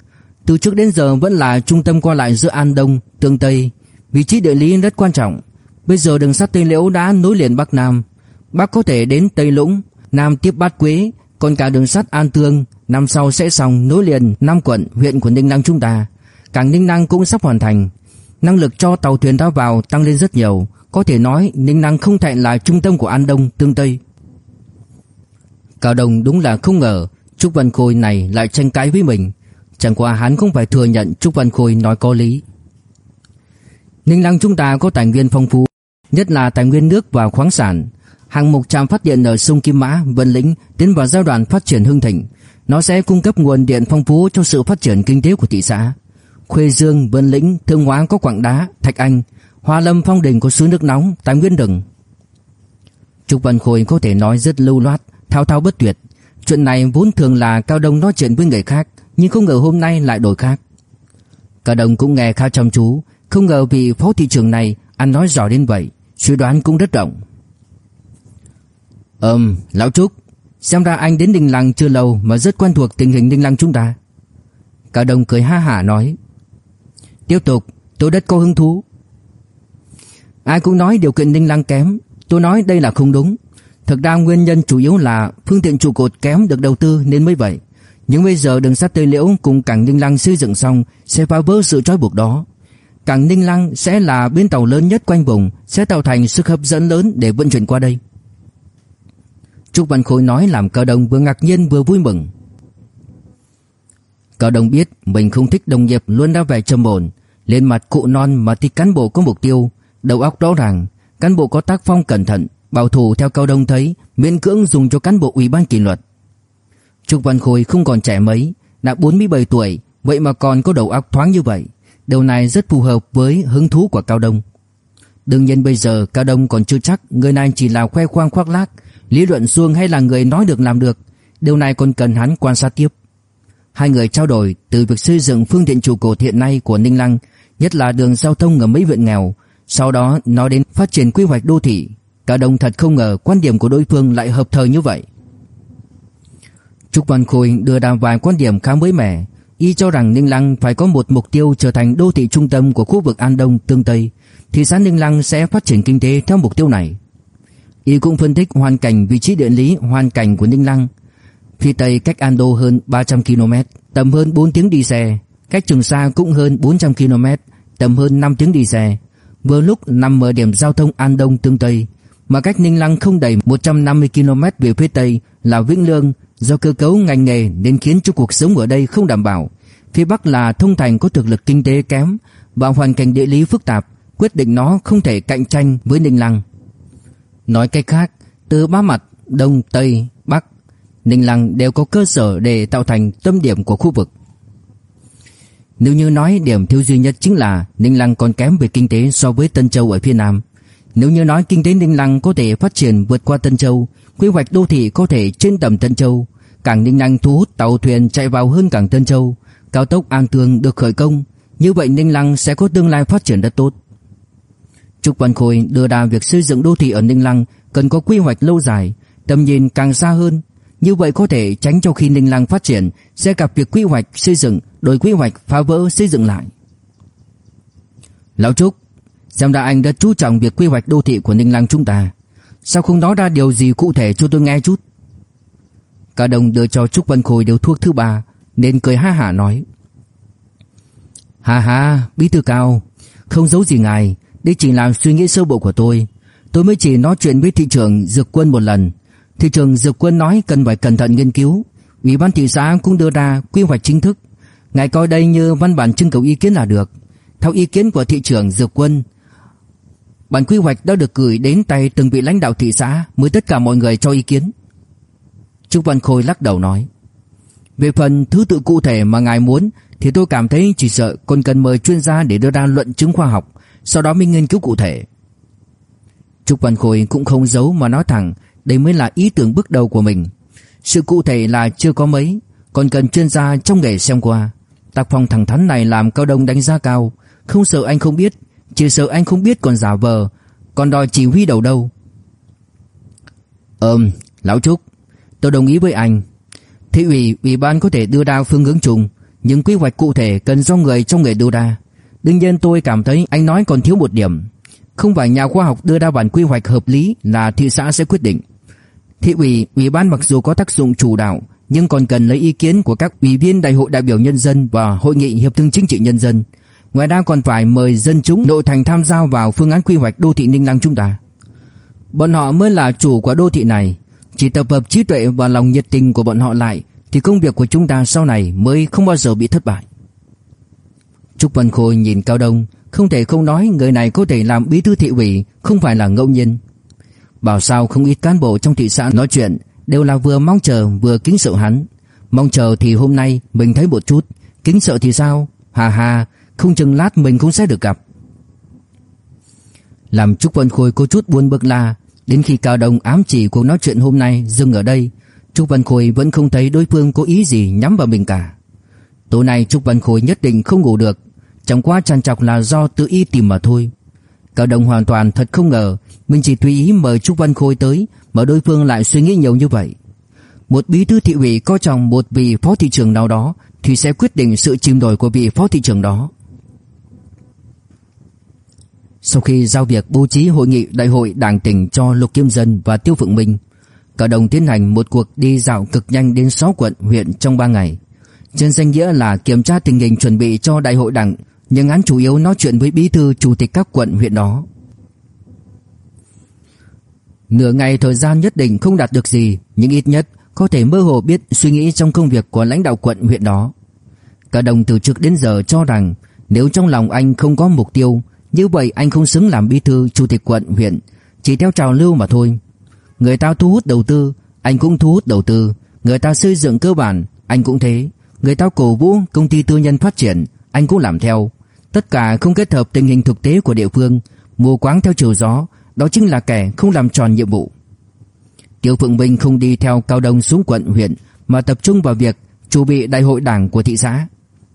từ trước đến giờ vẫn là trung tâm qua lại giữa An Đông, Tương Tây, vị trí địa lý rất quan trọng. Bây giờ đường sắt Tây Liễu đã nối liền Bắc Nam, Bắc có thể đến Tây Lũng, Nam tiếp Bát Quế, còn cả đường sắt An Tương năm sau sẽ xong nối liền năm quận huyện của Ninh Lăng chúng ta. Cảng Ninh năng cũng sắp hoàn thành. Năng lực cho tàu thuyền ra vào tăng lên rất nhiều, có thể nói Ninh năng không thể là trung tâm của An Đông, Tương Tây. Cao Đồng đúng là không ngờ Trúc Văn Khôi này lại tranh cãi với mình. Chẳng qua hắn không phải thừa nhận Trúc Văn Khôi nói có lý. Ninh Lăng chúng ta có tài nguyên phong phú, nhất là tài nguyên nước và khoáng sản. Hàng mục trạm phát điện ở sông Kim Mã, Vân Lĩnh tiến vào giai đoạn phát triển hưng thịnh. Nó sẽ cung cấp nguồn điện phong phú cho sự phát triển kinh tế của thị xã. Khuê Dương, Vân Lĩnh, Thương Hóa có quảng đá, Thạch Anh, Hoa Lâm Phong Đình có suối nước nóng, tài nguyên Đừng. Trúc Văn Khôi có thể nói rất lưu loát, thao thao bất tuyệt. Chuyện này vốn thường là Cao Đông nói chuyện với người khác, nhưng không ngờ hôm nay lại đổi khác. Cao Đông cũng nghe khá chăm chú, không ngờ vị phó thị trưởng này ăn nói giỏi đến vậy, suy đoán cũng rất rộng. Ừm, Lão Trúc, xem ra anh đến Đình Lăng chưa lâu mà rất quen thuộc tình hình Đình Lăng chúng ta. Cao Đông cười ha hả nói. Tiếp tục, tôi rất có hứng thú. Ai cũng nói điều kiện Ninh Lăng kém, tôi nói đây là không đúng. Thực ra nguyên nhân chủ yếu là phương tiện trụ cột kém được đầu tư nên mới vậy. Nhưng bây giờ đường sắt Tây Liễu cùng cảng Ninh Lăng xây dựng xong sẽ phá vỡ sự trói buộc đó. Cảng Ninh Lăng sẽ là bến tàu lớn nhất quanh vùng, sẽ tạo thành sức hấp dẫn lớn để vận chuyển qua đây. Trúc Văn Khôi nói làm Cao Đông vừa ngạc nhiên vừa vui mừng. Cao Đông biết mình không thích đồng nghiệp luôn đã vẻ trầm ổn, lên mặt cụ non mà thì cán bộ có mục tiêu, đầu óc rõ ràng, cán bộ có tác phong cẩn thận, bảo thủ theo Cao Đông thấy, miễn cưỡng dùng cho cán bộ ủy ban kỷ luật. Trúc Văn Khôi không còn trẻ mấy, đã 47 tuổi, vậy mà còn có đầu óc thoáng như vậy. Điều này rất phù hợp với hứng thú của Cao Đông. Đương nhiên bây giờ Cao Đông còn chưa chắc người này chỉ là khoe khoang khoác lác, lý luận suông hay là người nói được làm được. Điều này còn cần hắn quan sát tiếp. Hai người trao đổi từ việc xây dựng phương tiện trụ cột hiện nay của Ninh Lăng, nhất là đường giao thông ở mấy huyện nghèo, sau đó nói đến phát triển quy hoạch đô thị. Cả đồng thật không ngờ quan điểm của đối phương lại hợp thời như vậy. Trúc Văn Khôi đưa ra vài quan điểm khá mới mẻ. Y cho rằng Ninh Lăng phải có một mục tiêu trở thành đô thị trung tâm của khu vực An Đông, Tương Tây. Thị xã Ninh Lăng sẽ phát triển kinh tế theo mục tiêu này. Y cũng phân tích hoàn cảnh vị trí địa lý hoàn cảnh của Ninh Lăng. Phía Tây cách Ando hơn 300 km, tầm hơn 4 tiếng đi xe. Cách Trường Sa cũng hơn 400 km, tầm hơn 5 tiếng đi xe. Vừa lúc nằm ở điểm giao thông An Đông Tương Tây, mà cách Ninh Lăng không đầy 150 km về phía Tây là Vĩnh Lương, do cơ cấu ngành nghề nên khiến cho cuộc sống ở đây không đảm bảo. Phía Bắc là thông thành có thực lực kinh tế kém và hoàn cảnh địa lý phức tạp, quyết định nó không thể cạnh tranh với Ninh Lăng. Nói cách khác, từ ba mặt Đông, Tây, Ninh Lăng đều có cơ sở để tạo thành tâm điểm của khu vực. Nếu như nói điểm thiếu duy nhất chính là Ninh Lăng còn kém về kinh tế so với Tân Châu ở phía Nam. Nếu như nói kinh tế Ninh Lăng có thể phát triển vượt qua Tân Châu, quy hoạch đô thị có thể trên tầm Tân Châu, cảng Ninh Lăng thu hút tàu thuyền chạy vào hơn cảng Tân Châu, cao tốc An Tương được khởi công, như vậy Ninh Lăng sẽ có tương lai phát triển rất tốt. Trúc Văn Khôi đưa ra việc xây dựng đô thị ở Ninh Lăng cần có quy hoạch lâu dài, tầm nhìn càng xa hơn, như vậy có thể tránh cho khi Ninh Lăng phát triển sẽ gặp việc quy hoạch xây dựng, đổi quy hoạch phá vỡ xây dựng lại. Lão Trúc, xem ra anh đã chú trọng việc quy hoạch đô thị của Ninh Lăng chúng ta. Sao không nói ra điều gì cụ thể cho tôi nghe chút? Cả đồng đưa cho Trúc Văn Khôi điều thuốc thứ ba, nên cười ha hả nói. Hà hà, bí thư cao, không giấu gì ngài, đây chỉ là suy nghĩ sơ bộ của tôi. Tôi mới chỉ nói chuyện với thị trưởng Dược Quân một lần. Thị trưởng Dược Quân nói cần phải cẩn thận nghiên cứu. Ủy ban thị xã cũng đưa ra quy hoạch chính thức. Ngài coi đây như văn bản trưng cầu ý kiến là được. Theo ý kiến của thị trưởng Dược Quân, bản quy hoạch đã được gửi đến tay từng vị lãnh đạo thị xã mới tất cả mọi người cho ý kiến. Trúc Văn Khôi lắc đầu nói. Về phần thứ tự cụ thể mà ngài muốn thì tôi cảm thấy chỉ sợ còn cần mời chuyên gia để đưa ra luận chứng khoa học, sau đó mới nghiên cứu cụ thể. Trúc Văn Khôi cũng không giấu mà nói thẳng, đây mới là ý tưởng bước đầu của mình. Sự cụ thể là chưa có mấy, còn cần chuyên gia trong nghề xem qua. Tác phong thẳng thắn này làm Cao Đông đánh giá cao, không sợ anh không biết, chỉ sợ anh không biết còn giả vờ, còn đòi chỉ huy đầu đâu. Ừm, Lão Trúc, tôi đồng ý với anh. Thị ủy, ủy ban có thể đưa ra phương hướng chung, nhưng quy hoạch cụ thể cần do người trong nghề đưa ra. Đương nhiên tôi cảm thấy anh nói còn thiếu một điểm. Không phải nhà khoa học đưa ra bản quy hoạch hợp lý là thị xã sẽ quyết định. Thị ủy, ủy ban mặc dù có tác dụng chủ đạo, nhưng còn cần lấy ý kiến của các ủy viên đại hội đại biểu nhân dân và hội nghị hiệp thương chính trị nhân dân. Ngoài ra còn phải mời dân chúng nội thành tham gia vào phương án quy hoạch đô thị Ninh Lăng chúng ta. Bọn họ mới là chủ của đô thị này, chỉ tập hợp trí tuệ và lòng nhiệt tình của bọn họ lại thì công việc của chúng ta sau này mới không bao giờ bị thất bại. Trúc Văn Khôi nhìn Cao Đông, không thể không nói người này có thể làm bí thư thị ủy không phải là ngẫu nhiên. Bảo sao không ít cán bộ trong thị xã nói chuyện đều là vừa mong chờ vừa kính sợ hắn. Mong chờ thì hôm nay mình thấy một chút, kính sợ thì sao? Hà hà, không chừng lát mình cũng sẽ được gặp. Làm Trúc Văn Khôi có chút buồn bực là đến khi Cao Đông ám chỉ cuộc nói chuyện hôm nay dừng ở đây, Trúc Văn Khôi vẫn không thấy đối phương có ý gì nhắm vào mình cả. Tối nay Trúc Văn Khôi nhất định không ngủ được, chẳng qua tràn trọc là do tự ý tìm mà thôi. Cao đồng hoàn toàn thật không ngờ mình chỉ tùy ý mời Trúc Văn Khôi tới mà đối phương lại suy nghĩ nhiều như vậy. Một bí thư thị ủy có chồng một vị phó thị trưởng nào đó thì sẽ quyết định sự chìm đổi của vị phó thị trưởng đó. Sau khi giao việc bố trí hội nghị đại hội đảng tỉnh cho Lục Kim Dân và Tiêu Phượng Minh, cả đồng tiến hành một cuộc đi dạo cực nhanh đến 6 quận huyện trong 3 ngày. Trên danh nghĩa là kiểm tra tình hình chuẩn bị cho đại hội đảng, nhưng án chủ yếu nói chuyện với bí thư chủ tịch các quận huyện đó. Nửa ngày thời gian nhất định không đạt được gì, nhưng ít nhất có thể mơ hồ biết suy nghĩ trong công việc của lãnh đạo quận huyện đó. Cả đồng từ trước đến giờ cho rằng nếu trong lòng anh không có mục tiêu, như vậy anh không xứng làm bí thư chủ tịch quận huyện, chỉ theo trào lưu mà thôi. Người ta thu hút đầu tư, anh cũng thu hút đầu tư, người ta xây dựng cơ bản, anh cũng thế, người ta cổ vũ công ty tư nhân phát triển, anh cũng làm theo. Tất cả không kết hợp tình hình thực tế của địa phương, mù quáng theo chiều gió, đó chính là kẻ không làm tròn nhiệm vụ. Tiêu Phượng Minh không đi theo Cao Đông xuống quận huyện mà tập trung vào việc chuẩn bị đại hội đảng của thị xã.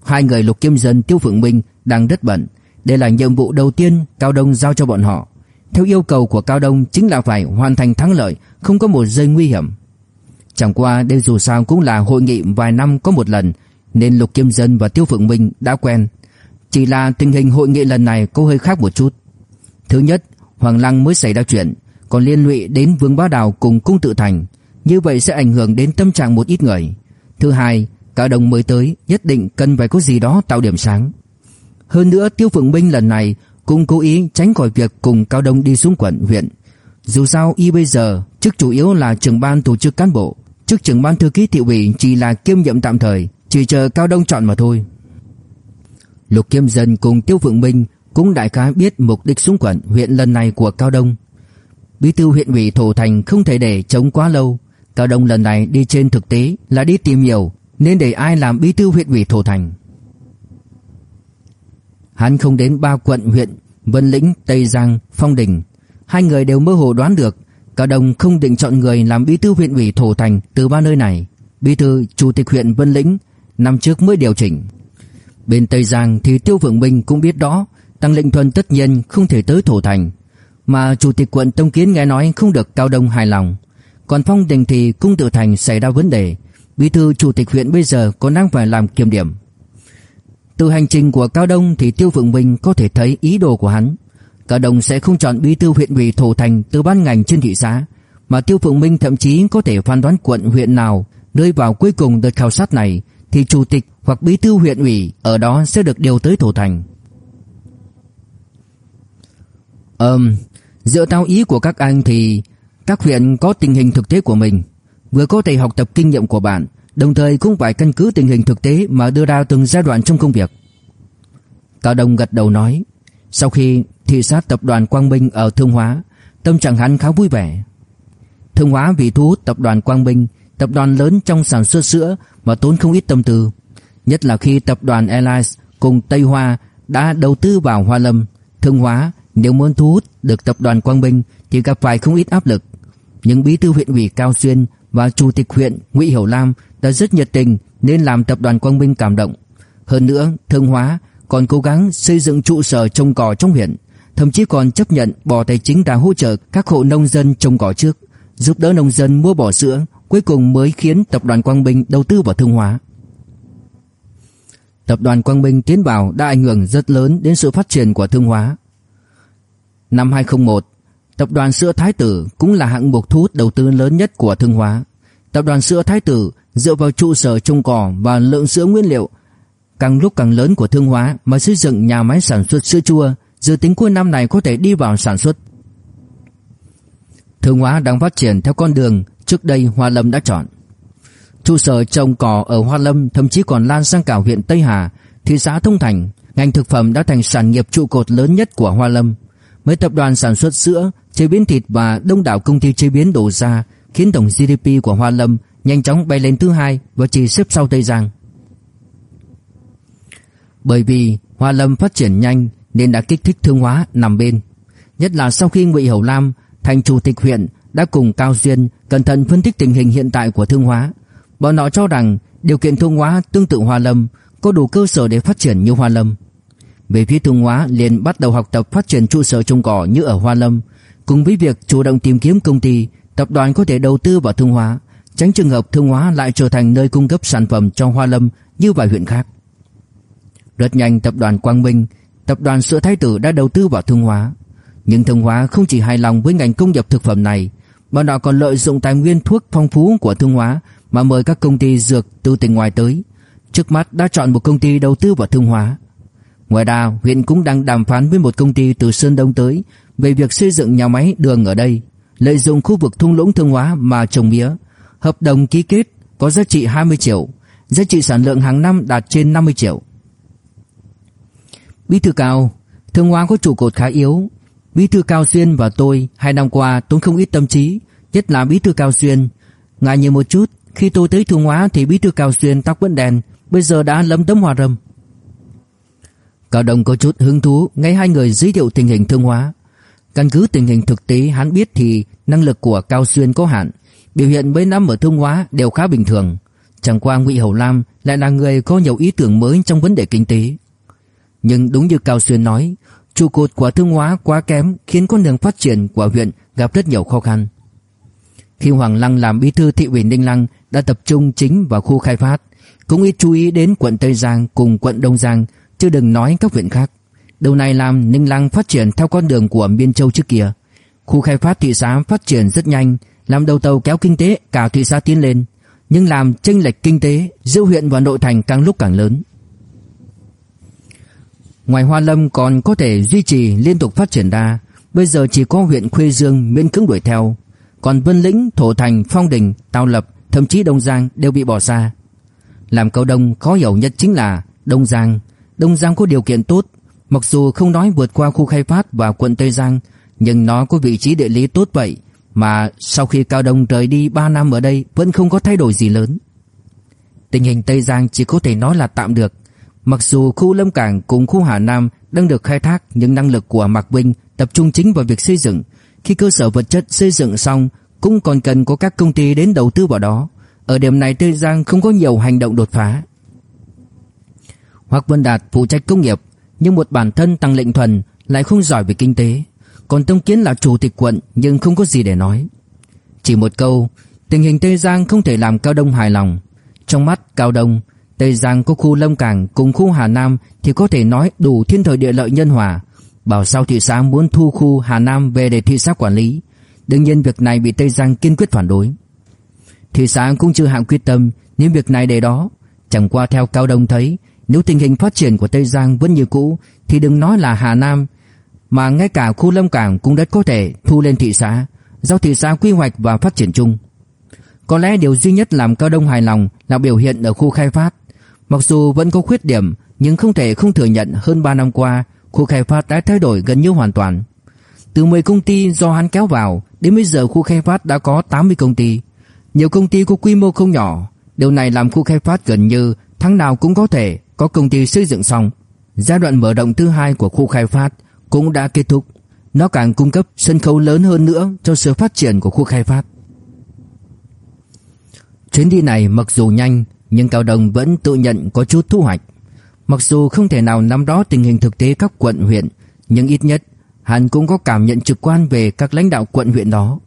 Hai người Lục Kim Dân Tiêu Phượng Minh đang rất bận, đây là nhiệm vụ đầu tiên Cao Đông giao cho bọn họ. Theo yêu cầu của Cao Đông chính là phải hoàn thành thắng lợi, không có một giây nguy hiểm. Chẳng qua đây dù sao cũng là hội nghị vài năm có một lần, nên Lục Kim Dân và Tiêu Phượng Minh đã quen. Chỉ là tình hình hội nghị lần này có hơi khác một chút. Thứ nhất, Hoàng Lăng mới xảy ra chuyện, còn liên lụy đến Vương Bá Đào cùng Cung Tự Thành, như vậy sẽ ảnh hưởng đến tâm trạng một ít người. Thứ hai, Cao Đông mới tới, nhất định cần phải có gì đó tạo điểm sáng. Hơn nữa Tiêu Phượng Minh lần này cũng cố ý tránh khỏi việc cùng Cao Đông đi xuống quận huyện. Dù sao y bây giờ chức chủ yếu là trưởng ban tổ chức cán bộ, chức trưởng ban thư ký thị ủy chỉ là kiêm nhiệm tạm thời, chỉ chờ Cao Đông chọn mà thôi. Lục Kiêm Dân cùng Tiêu Phượng Minh cũng đại khái biết mục đích xuống quận huyện lần này của Cao Đông. Bí thư huyện ủy Thổ Thành không thể để chống quá lâu. Cao Đông lần này đi trên thực tế là đi tìm hiểu, nên để ai làm bí thư huyện ủy Thổ Thành. Hắn không đến ba quận huyện Vân Lĩnh, Tây Giang, Phong Đình. Hai người đều mơ hồ đoán được Cao Đông không định chọn người làm bí thư huyện ủy Thổ Thành từ ba nơi này. Bí thư chủ tịch huyện Vân Lĩnh năm trước mới điều chỉnh. Bên Tây Giang thì Tiêu Phượng Minh cũng biết đó, Tăng Lệnh Thuần tất nhiên không thể tới Thổ Thành, mà chủ tịch quận Tông Kiến nghe nói không được Cao Đông hài lòng. Còn Phong Đình thì cung tự thành xảy ra vấn đề, bí thư chủ tịch huyện bây giờ còn đang phải làm kiểm điểm. Từ hành trình của Cao Đông thì Tiêu Phượng Minh có thể thấy ý đồ của hắn. Cao Đông sẽ không chọn bí thư huyện ủy Thổ Thành từ ban ngành trên thị xã, mà Tiêu Phượng Minh thậm chí có thể phán đoán quận huyện nào rơi vào cuối cùng đợt khảo sát này thì chủ tịch hoặc bí thư huyện ủy ở đó sẽ được điều tới Thổ Thành. Ừm, Dựa theo ý của các anh thì các huyện có tình hình thực tế của mình, vừa có thể học tập kinh nghiệm của bạn, đồng thời cũng phải căn cứ tình hình thực tế mà đưa ra từng giai đoạn trong công việc. Cao Đông gật đầu nói, sau khi thị sát tập đoàn Quang Minh ở Thương Hóa, tâm trạng hắn khá vui vẻ. Thương Hóa vì thu hút tập đoàn Quang Minh, tập đoàn lớn trong sản xuất sữa mà tốn không ít tâm tư, nhất là khi tập đoàn Airlines cùng Tây Hoa đã đầu tư vào Hoa Lâm, Thương Hóa nếu muốn thu hút được tập đoàn Quang Minh thì gặp phải không ít áp lực. những bí thư huyện ủy Cao Xuyên và chủ tịch huyện Ngụy Hiểu Lam đã rất nhiệt tình nên làm tập đoàn Quang Minh cảm động. Hơn nữa, Thương Hóa còn cố gắng xây dựng trụ sở trồng cỏ trong huyện, thậm chí còn chấp nhận bỏ tài chính ra hỗ trợ các hộ nông dân trồng cỏ trước, giúp đỡ nông dân mua bò sữa, cuối cùng mới khiến tập đoàn Quang Minh đầu tư vào Thương Hóa. Tập đoàn Quang Minh tiến vào đã ảnh hưởng rất lớn đến sự phát triển của Thương Hóa. Năm 2001, tập đoàn sữa Thái Tử cũng là hạng mục thu hút đầu tư lớn nhất của Thương Hóa. Tập đoàn sữa Thái Tử dựa vào trụ sở Trung cỏ và lượng sữa nguyên liệu càng lúc càng lớn của Thương Hóa mà xây dựng nhà máy sản xuất sữa chua, dự tính cuối năm này có thể đi vào sản xuất. Thương Hóa đang phát triển theo con đường trước đây Hoa Lâm đã chọn. Trụ sở trồng cỏ ở Hoa Lâm thậm chí còn lan sang cả huyện Tây Hà, thị xã Thông Thành, ngành thực phẩm đã thành sản nghiệp trụ cột lớn nhất của Hoa Lâm. Mấy tập đoàn sản xuất sữa, chế biến thịt và đông đảo công ty chế biến đồ ra khiến tổng GDP của Hoa Lâm nhanh chóng bay lên thứ hai và chỉ xếp sau Tây Giang. Bởi vì Hoa Lâm phát triển nhanh nên đã kích thích thương hóa nằm bên. Nhất là sau khi Ngụy Hầu Lam thành chủ tịch huyện đã cùng Cao Duyên cẩn thận phân tích tình hình hiện tại của thương hóa. Bọn họ cho rằng điều kiện thương hóa tương tự Hoa Lâm có đủ cơ sở để phát triển như Hoa Lâm. Về phía thương hóa liền bắt đầu học tập phát triển trụ sở trồng cỏ như ở Hoa Lâm, cùng với việc chủ động tìm kiếm công ty, tập đoàn có thể đầu tư vào thương hóa, tránh trường hợp thương hóa lại trở thành nơi cung cấp sản phẩm cho Hoa Lâm như vài huyện khác. Rất nhanh tập đoàn Quang Minh, tập đoàn sữa Thái Tử đã đầu tư vào thương hóa. Nhưng thương hóa không chỉ hài lòng với ngành công nghiệp thực phẩm này, mà họ còn lợi dụng tài nguyên thuốc phong phú của thương hóa mà mời các công ty dược từ tỉnh ngoài tới. Trước mắt đã chọn một công ty đầu tư vào thương hóa. Ngoài ra, huyện cũng đang đàm phán với một công ty từ Sơn Đông tới về việc xây dựng nhà máy đường ở đây, lợi dụng khu vực thung lũng thương hóa mà trồng mía. Hợp đồng ký kết có giá trị 20 triệu, giá trị sản lượng hàng năm đạt trên 50 triệu. Bí thư Cao, thương hóa có trụ cột khá yếu. Bí thư Cao Xuyên và tôi hai năm qua tốn không ít tâm trí, nhất là bí thư Cao Xuyên. Ngại nhiều một chút, khi tôi tới thương hóa thì bí thư Cao Xuyên tóc vẫn đèn, bây giờ đã lấm tấm hòa râm. Cao Đông có chút hứng thú ngay hai người giới thiệu tình hình thương hóa. Căn cứ tình hình thực tế hắn biết thì năng lực của Cao Xuyên có hạn, biểu hiện mấy năm ở thương hóa đều khá bình thường. Chẳng qua Ngụy Hầu Lam lại là người có nhiều ý tưởng mới trong vấn đề kinh tế. Nhưng đúng như Cao Xuyên nói, trụ cột của thương hóa quá kém khiến con đường phát triển của huyện gặp rất nhiều khó khăn. Khi Hoàng Lăng làm bí thư thị ủy Ninh Lăng đã tập trung chính vào khu khai phát, cũng ít chú ý đến quận Tây Giang cùng quận Đông Giang, chứ đừng nói các huyện khác. Điều này làm Ninh Lăng phát triển theo con đường của Biên Châu trước kia. Khu khai phát thị xã phát triển rất nhanh, làm đầu tàu kéo kinh tế cả thị xã tiến lên, nhưng làm chênh lệch kinh tế giữa huyện và nội thành càng lúc càng lớn. Ngoài Hoa Lâm còn có thể duy trì liên tục phát triển đa bây giờ chỉ có huyện Khuê Dương miễn cưỡng đuổi theo, còn Vân Lĩnh, Thổ Thành, Phong Đình, Tào Lập, thậm chí Đông Giang đều bị bỏ xa. Làm cầu đông khó hiểu nhất chính là Đông Giang. Đông Giang có điều kiện tốt, mặc dù không nói vượt qua khu khai phát và quận Tây Giang, nhưng nó có vị trí địa lý tốt vậy mà sau khi Cao Đông rời đi 3 năm ở đây vẫn không có thay đổi gì lớn. Tình hình Tây Giang chỉ có thể nói là tạm được, Mặc dù khu Lâm Cảng cùng khu Hà Nam đang được khai thác nhưng năng lực của Mạc Vinh tập trung chính vào việc xây dựng. Khi cơ sở vật chất xây dựng xong cũng còn cần có các công ty đến đầu tư vào đó. Ở điểm này Tây Giang không có nhiều hành động đột phá. Hoặc Vân Đạt phụ trách công nghiệp nhưng một bản thân Tăng Lệnh Thuần lại không giỏi về kinh tế. Còn Tông Kiến là chủ tịch quận nhưng không có gì để nói. Chỉ một câu, tình hình Tây Giang không thể làm Cao Đông hài lòng. Trong mắt Cao Đông, Tây Giang có khu Lâm Cảng cùng khu Hà Nam thì có thể nói đủ thiên thời địa lợi nhân hòa. Bảo sao thị xã muốn thu khu Hà Nam về để thị xã quản lý. Đương nhiên việc này bị Tây Giang kiên quyết phản đối. Thị xã cũng chưa hạng quyết tâm nhưng việc này để đó. Chẳng qua theo Cao Đông thấy nếu tình hình phát triển của Tây Giang vẫn như cũ thì đừng nói là Hà Nam mà ngay cả khu lâm cảng cũng rất có thể thu lên thị xã, do thị xã quy hoạch và phát triển chung. Có lẽ điều duy nhất làm Cao Đông hài lòng là biểu hiện ở khu khai phát. Mặc dù vẫn có khuyết điểm, nhưng không thể không thừa nhận hơn 3 năm qua, khu khai phát đã thay đổi gần như hoàn toàn. Từ 10 công ty do hắn kéo vào, đến bây giờ khu khai phát đã có 80 công ty. Nhiều công ty có quy mô không nhỏ, điều này làm khu khai phát gần như tháng nào cũng có thể có công ty xây dựng xong. Giai đoạn mở rộng thứ hai của khu khai phát cũng đã kết thúc. Nó càng cung cấp sân khấu lớn hơn nữa cho sự phát triển của khu khai phát. Chuyến đi này mặc dù nhanh nhưng Cao Đồng vẫn tự nhận có chút thu hoạch. Mặc dù không thể nào nắm rõ tình hình thực tế các quận huyện, nhưng ít nhất hắn cũng có cảm nhận trực quan về các lãnh đạo quận huyện đó.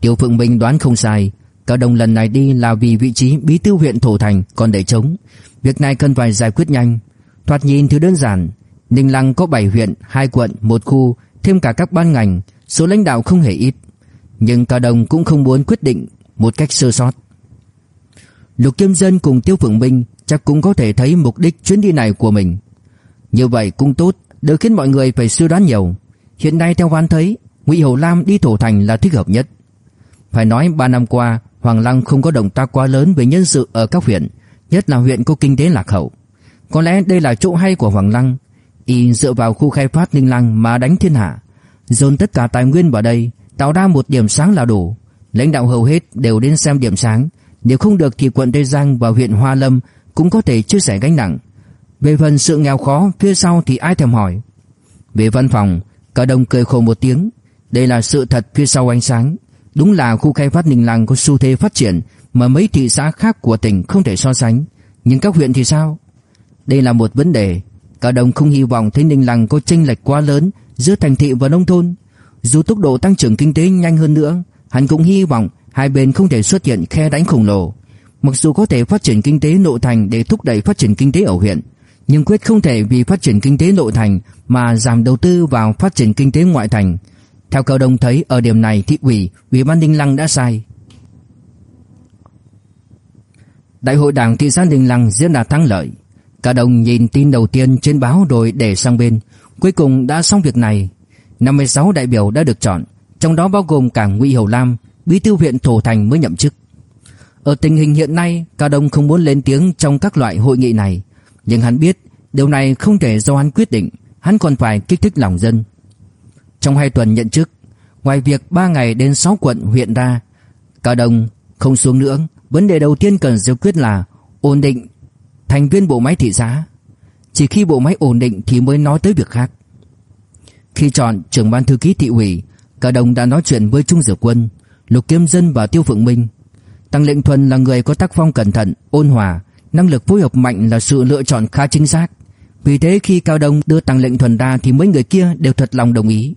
Tiêu Phượng Minh đoán không sai, Cao Đông lần này đi là vì vị trí bí thư huyện Thổ Thành còn để trống. Việc này cần phải giải quyết nhanh. Thoạt nhìn thứ đơn giản, Ninh Lăng có 7 huyện, 2 quận, một khu, thêm cả các ban ngành, số lãnh đạo không hề ít. Nhưng Cao Đông cũng không muốn quyết định một cách sơ sót. Lục Kiêm Dân cùng Tiêu Phượng Minh chắc cũng có thể thấy mục đích chuyến đi này của mình. Như vậy cũng tốt, đỡ khiến mọi người phải suy đoán nhiều. Hiện nay theo Văn thấy, Ngụy Hầu Lam đi thổ thành là thích hợp nhất. Phải nói 3 năm qua, Hoàng Lăng không có động tác quá lớn về nhân sự ở các huyện, nhất là huyện có kinh tế lạc hậu. Có lẽ đây là chỗ hay của Hoàng Lăng, y dựa vào khu khai phát Ninh Lăng mà đánh thiên hạ, dồn tất cả tài nguyên vào đây, tạo ra một điểm sáng là đủ. Lãnh đạo hầu hết đều đến xem điểm sáng, nếu không được thì quận Tây Giang và huyện Hoa Lâm cũng có thể chia sẻ gánh nặng. Về phần sự nghèo khó phía sau thì ai thèm hỏi. Về văn phòng, cả đồng cười khổ một tiếng. Đây là sự thật phía sau ánh sáng. Đúng là khu khai phát Ninh Lăng có xu thế phát triển mà mấy thị xã khác của tỉnh không thể so sánh. Nhưng các huyện thì sao? Đây là một vấn đề. Cả đồng không hy vọng thấy Ninh Lăng có chênh lệch quá lớn giữa thành thị và nông thôn. Dù tốc độ tăng trưởng kinh tế nhanh hơn nữa, hắn cũng hy vọng hai bên không thể xuất hiện khe đánh khổng lồ. Mặc dù có thể phát triển kinh tế nội thành để thúc đẩy phát triển kinh tế ở huyện, nhưng quyết không thể vì phát triển kinh tế nội thành mà giảm đầu tư vào phát triển kinh tế ngoại thành. Theo Cao Đông thấy ở điểm này thị ủy, Ủy ban Ninh Lăng đã sai. Đại hội Đảng thị xã Ninh Lăng diễn đạt thắng lợi. Cao Đông nhìn tin đầu tiên trên báo rồi để sang bên, cuối cùng đã xong việc này. 56 đại biểu đã được chọn, trong đó bao gồm cả Ngụy Hầu Lam, bí thư huyện Thổ Thành mới nhậm chức. Ở tình hình hiện nay, Cao Đông không muốn lên tiếng trong các loại hội nghị này, nhưng hắn biết điều này không thể do hắn quyết định, hắn còn phải kích thích lòng dân. Trong hai tuần nhận chức, ngoài việc 3 ngày đến 6 quận huyện ra, cả đồng không xuống nữa, vấn đề đầu tiên cần giải quyết là ổn định thành viên bộ máy thị xã. Chỉ khi bộ máy ổn định thì mới nói tới việc khác. Khi chọn trưởng ban thư ký thị ủy, cả đồng đã nói chuyện với Trung Dược Quân, Lục Kiếm Dân và Tiêu Phượng Minh. Tăng Lệnh Thuần là người có tác phong cẩn thận, ôn hòa, năng lực phối hợp mạnh là sự lựa chọn khá chính xác. Vì thế khi Cao Đông đưa Tăng Lệnh Thuần ra thì mấy người kia đều thật lòng đồng ý.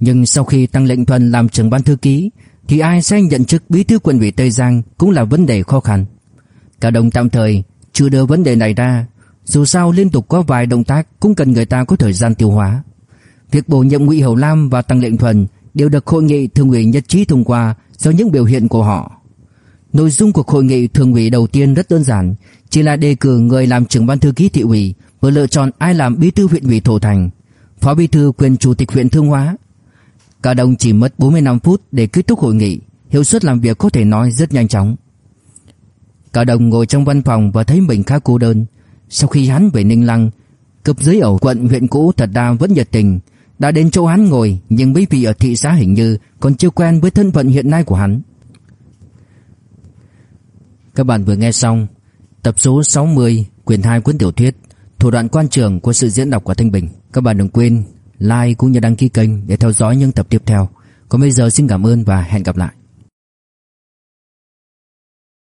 Nhưng sau khi Tăng Lệnh Thuần làm trưởng ban thư ký thì ai sẽ nhận chức bí thư quận ủy Tây Giang cũng là vấn đề khó khăn. Cao Đông tạm thời chưa đưa vấn đề này ra, dù sao liên tục có vài động tác cũng cần người ta có thời gian tiêu hóa. Việc bổ nhiệm Ngụy Hầu Lam và Tăng Lệnh Thuần đều được hội nghị thường ủy nhất trí thông qua do những biểu hiện của họ. Nội dung của hội nghị thường ủy đầu tiên rất đơn giản, chỉ là đề cử người làm trưởng ban thư ký thị ủy và lựa chọn ai làm bí thư huyện ủy Thổ Thành, phó bí thư quyền chủ tịch huyện Thương Hóa. Cả đồng chỉ mất 45 phút để kết thúc hội nghị, hiệu suất làm việc có thể nói rất nhanh chóng. Cả đồng ngồi trong văn phòng và thấy mình khá cô đơn. Sau khi hắn về Ninh Lăng, cấp dưới ở quận huyện cũ thật ra vẫn nhiệt tình, đã đến chỗ hắn ngồi nhưng mấy vị ở thị xã hình như còn chưa quen với thân phận hiện nay của hắn. Các bạn vừa nghe xong tập số 60 quyển 2 cuốn tiểu thuyết, Thủ đoạn quan trường của sự diễn đọc của Thanh Bình. Các bạn đừng quên like cũng như đăng ký kênh để theo dõi những tập tiếp theo. Còn bây giờ xin cảm ơn và hẹn gặp lại.